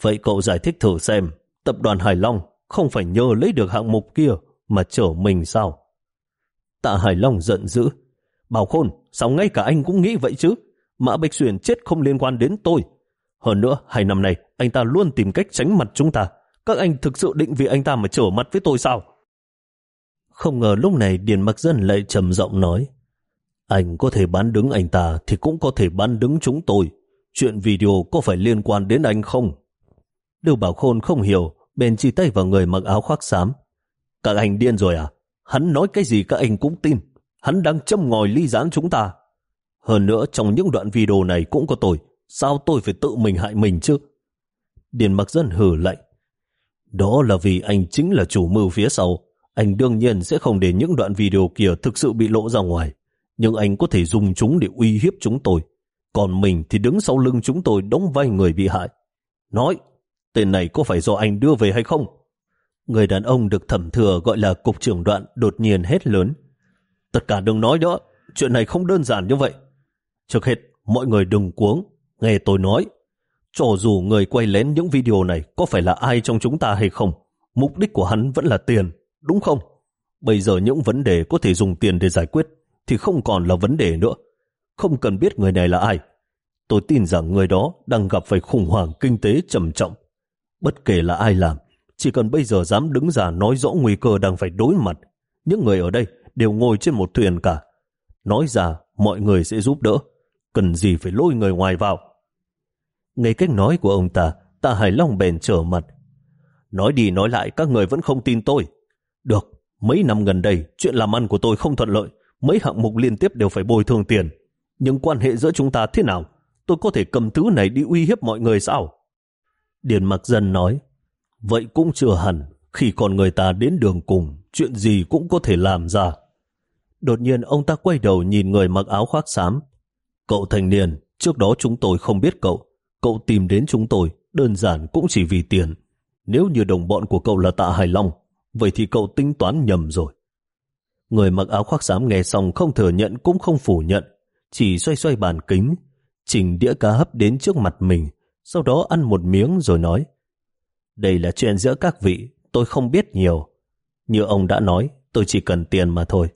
Vậy cậu giải thích thử xem, tập đoàn Hải Long không phải nhờ lấy được hạng mục kia mà chở mình sao? Tạ Hải Long giận dữ, Bảo Khôn, sao ngay cả anh cũng nghĩ vậy chứ? Mã Bạch Xuyên chết không liên quan đến tôi. Hơn nữa, hai năm nay, anh ta luôn tìm cách tránh mặt chúng ta. Các anh thực sự định vì anh ta mà trở mặt với tôi sao? Không ngờ lúc này Điền Mặc Dân lại trầm giọng nói anh có thể bán đứng anh ta thì cũng có thể bán đứng chúng tôi. Chuyện video có phải liên quan đến anh không? Lưu Bảo Khôn không hiểu, bèn chỉ tay vào người mặc áo khoác xám. Các anh điên rồi à? Hắn nói cái gì các anh cũng tin. Hắn đang châm ngòi ly gián chúng ta. Hơn nữa trong những đoạn video này cũng có tôi. Sao tôi phải tự mình hại mình chứ? Điền mặc dân hử lạnh. Đó là vì anh chính là chủ mưu phía sau. Anh đương nhiên sẽ không để những đoạn video kia thực sự bị lộ ra ngoài. Nhưng anh có thể dùng chúng để uy hiếp chúng tôi. Còn mình thì đứng sau lưng chúng tôi đóng vai người bị hại. Nói, tên này có phải do anh đưa về hay không? Người đàn ông được thẩm thừa gọi là cục trưởng đoạn đột nhiên hét lớn. Tất cả đừng nói nữa, chuyện này không đơn giản như vậy. Trước hết, mọi người đừng cuống, nghe tôi nói. Cho dù người quay lén những video này có phải là ai trong chúng ta hay không, mục đích của hắn vẫn là tiền, đúng không? Bây giờ những vấn đề có thể dùng tiền để giải quyết thì không còn là vấn đề nữa. Không cần biết người này là ai. Tôi tin rằng người đó đang gặp phải khủng hoảng kinh tế trầm trọng. Bất kể là ai làm, chỉ cần bây giờ dám đứng ra nói rõ nguy cơ đang phải đối mặt, những người ở đây đều ngồi trên một thuyền cả. Nói ra, mọi người sẽ giúp đỡ. Cần gì phải lôi người ngoài vào. Nghe cách nói của ông ta, ta hài lòng bèn trở mặt. Nói đi nói lại các người vẫn không tin tôi. Được, mấy năm gần đây, chuyện làm ăn của tôi không thuận lợi. Mấy hạng mục liên tiếp đều phải bồi thường tiền. Nhưng quan hệ giữa chúng ta thế nào? Tôi có thể cầm thứ này đi uy hiếp mọi người sao? Điền mặc dân nói, vậy cũng chưa hẳn, khi còn người ta đến đường cùng, chuyện gì cũng có thể làm ra. Đột nhiên ông ta quay đầu nhìn người mặc áo khoác xám. Cậu thành niên, trước đó chúng tôi không biết cậu. Cậu tìm đến chúng tôi, đơn giản cũng chỉ vì tiền. Nếu như đồng bọn của cậu là tạ Hải Long, vậy thì cậu tính toán nhầm rồi. Người mặc áo khoác xám nghe xong không thừa nhận cũng không phủ nhận, chỉ xoay xoay bàn kính, chỉnh đĩa cá hấp đến trước mặt mình, sau đó ăn một miếng rồi nói Đây là chuyện giữa các vị, tôi không biết nhiều. Như ông đã nói, tôi chỉ cần tiền mà thôi.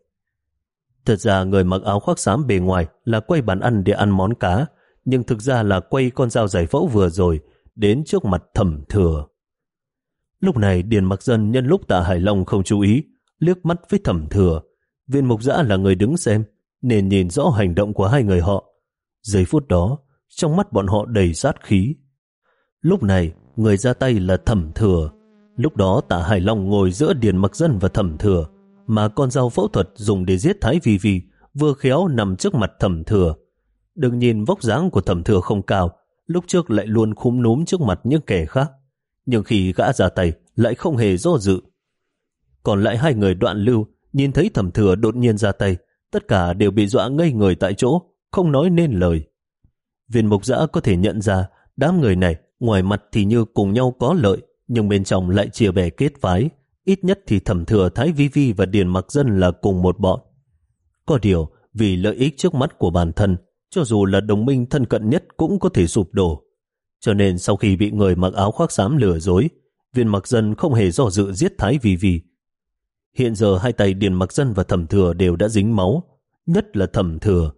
Thật ra người mặc áo khoác xám bề ngoài là quay bàn ăn để ăn món cá, nhưng thực ra là quay con dao giải phẫu vừa rồi đến trước mặt thẩm thừa. Lúc này Điền Mặc Dân nhân lúc tạ Hải Long không chú ý, liếc mắt với thẩm thừa. Viên mục giã là người đứng xem, nên nhìn rõ hành động của hai người họ. Giây phút đó, trong mắt bọn họ đầy sát khí. Lúc này, người ra tay là thẩm thừa. Lúc đó tạ Hải Long ngồi giữa Điền Mặc Dân và thẩm thừa, mà con dao phẫu thuật dùng để giết Thái Vi Vi vừa khéo nằm trước mặt thẩm thừa. Đừng nhìn vóc dáng của thẩm thừa không cao, lúc trước lại luôn khúm núm trước mặt những kẻ khác. Nhưng khi gã ra tay, lại không hề do dự. Còn lại hai người đoạn lưu, nhìn thấy thẩm thừa đột nhiên ra tay, tất cả đều bị dọa ngây người tại chỗ, không nói nên lời. Viên mục giã có thể nhận ra đám người này ngoài mặt thì như cùng nhau có lợi, nhưng bên trong lại chia bè kết phái. Ít nhất thì thẩm thừa Thái Vi Vi và Điền Mặc Dân là cùng một bọn. Có điều, vì lợi ích trước mắt của bản thân, cho dù là đồng minh thân cận nhất cũng có thể sụp đổ. Cho nên sau khi bị người mặc áo khoác xám lừa dối, viên mặc dân không hề do dự giết Thái Vi Vi. Hiện giờ hai tay Điền mặc dân và thẩm thừa đều đã dính máu, nhất là thẩm thừa.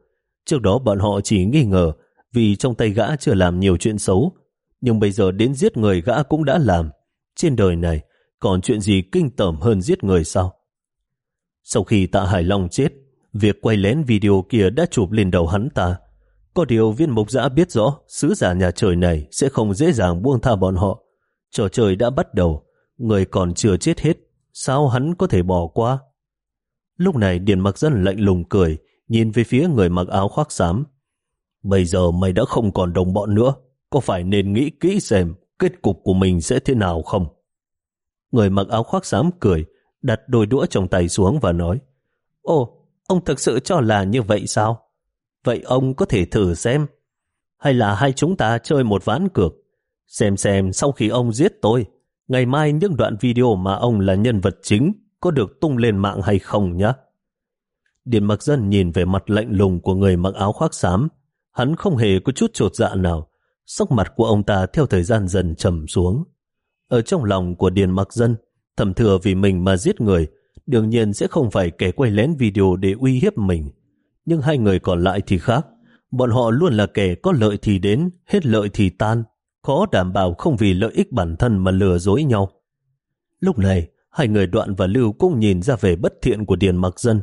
Trước đó bọn họ chỉ nghi ngờ vì trong tay gã chưa làm nhiều chuyện xấu, nhưng bây giờ đến giết người gã cũng đã làm. Trên đời này, còn chuyện gì kinh tởm hơn giết người sao? Sau khi tạ Hải Long chết, việc quay lén video kia đã chụp lên đầu hắn ta. Có điều viên mục giã biết rõ sứ giả nhà trời này sẽ không dễ dàng buông tha bọn họ. Trò chơi đã bắt đầu, người còn chưa chết hết, sao hắn có thể bỏ qua? Lúc này Điền mặc dân lạnh lùng cười, nhìn về phía người mặc áo khoác xám. Bây giờ mày đã không còn đồng bọn nữa, có phải nên nghĩ kỹ xem kết cục của mình sẽ thế nào không? Người mặc áo khoác xám cười, đặt đôi đũa trong tay xuống và nói Ồ, ông thực sự cho là như vậy sao? Vậy ông có thể thử xem. Hay là hai chúng ta chơi một ván cược. Xem xem sau khi ông giết tôi, ngày mai những đoạn video mà ông là nhân vật chính có được tung lên mạng hay không nhé. Điền mặc dân nhìn về mặt lạnh lùng của người mặc áo khoác xám. Hắn không hề có chút trột dạ nào. Sắc mặt của ông ta theo thời gian dần trầm xuống. Ở trong lòng của Điền Mặc Dân, thầm thừa vì mình mà giết người, đương nhiên sẽ không phải kẻ quay lén video để uy hiếp mình. Nhưng hai người còn lại thì khác. Bọn họ luôn là kẻ có lợi thì đến, hết lợi thì tan, khó đảm bảo không vì lợi ích bản thân mà lừa dối nhau. Lúc này, hai người đoạn và Lưu cũng nhìn ra về bất thiện của Điền Mặc Dân.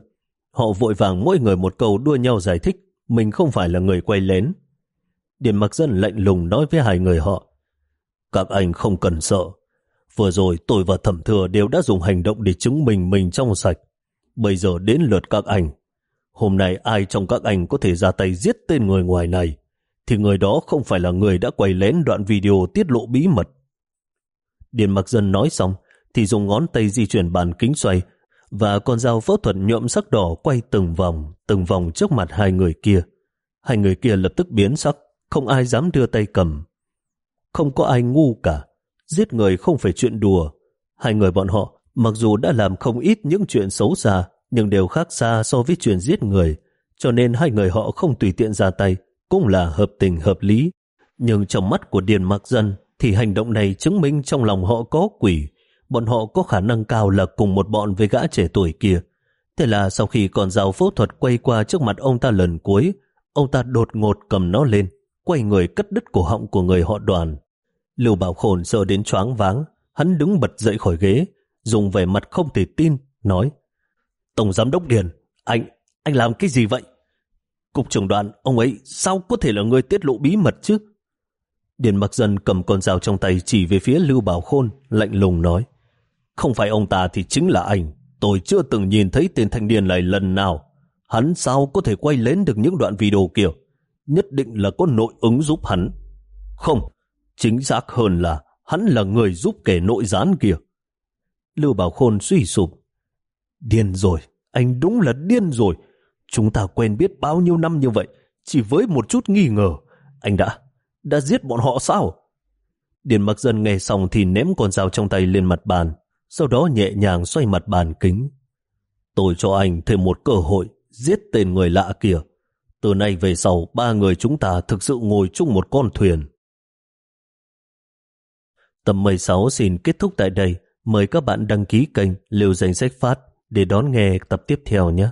Họ vội vàng mỗi người một câu đua nhau giải thích mình không phải là người quay lén. Điền Mặc Dân lạnh lùng nói với hai người họ Các anh không cần sợ. Vừa rồi tôi và Thẩm Thừa đều đã dùng hành động để chứng minh mình trong sạch. Bây giờ đến lượt các anh. Hôm nay ai trong các anh có thể ra tay giết tên người ngoài này thì người đó không phải là người đã quay lén đoạn video tiết lộ bí mật. Điền Mặc Dân nói xong thì dùng ngón tay di chuyển bàn kính xoay và con dao phẫu thuật nhuộm sắc đỏ quay từng vòng, từng vòng trước mặt hai người kia. Hai người kia lập tức biến sắc, không ai dám đưa tay cầm. Không có ai ngu cả, giết người không phải chuyện đùa. Hai người bọn họ mặc dù đã làm không ít những chuyện xấu xa, nhưng đều khác xa so với chuyện giết người, cho nên hai người họ không tùy tiện ra tay, cũng là hợp tình hợp lý. Nhưng trong mắt của Điền Mạc Dân thì hành động này chứng minh trong lòng họ có quỷ, bọn họ có khả năng cao là cùng một bọn với gã trẻ tuổi kia. Thế là sau khi con dao phẫu thuật quay qua trước mặt ông ta lần cuối, ông ta đột ngột cầm nó lên, quay người cất đứt cổ họng của người họ đoàn. Lưu Bảo Khổn sợ đến choáng váng, hắn đứng bật dậy khỏi ghế, dùng vẻ mặt không thể tin, nói Tổng Giám đốc Điền, anh, anh làm cái gì vậy? Cục trưởng đoàn, ông ấy sao có thể là người tiết lộ bí mật chứ? Điền Mặc Dân cầm con dao trong tay chỉ về phía Lưu Bảo Khôn, lạnh lùng nói Không phải ông ta thì chính là anh. Tôi chưa từng nhìn thấy tên thanh niên này lần nào. Hắn sao có thể quay lên được những đoạn video kiểu? Nhất định là có nội ứng giúp hắn. Không, chính xác hơn là hắn là người giúp kẻ nội gián kia. Lưu Bảo Khôn suy sụp. Điên rồi, anh đúng là điên rồi. Chúng ta quen biết bao nhiêu năm như vậy, chỉ với một chút nghi ngờ. Anh đã, đã giết bọn họ sao? Điền mặc dân nghe xong thì ném con dao trong tay lên mặt bàn, sau đó nhẹ nhàng xoay mặt bàn kính. Tôi cho anh thêm một cơ hội giết tên người lạ kia. Từ nay về sau, ba người chúng ta thực sự ngồi chung một con thuyền. Tập 16 xin kết thúc tại đây. Mời các bạn đăng ký kênh Liều Danh Sách Phát để đón nghe tập tiếp theo nhé.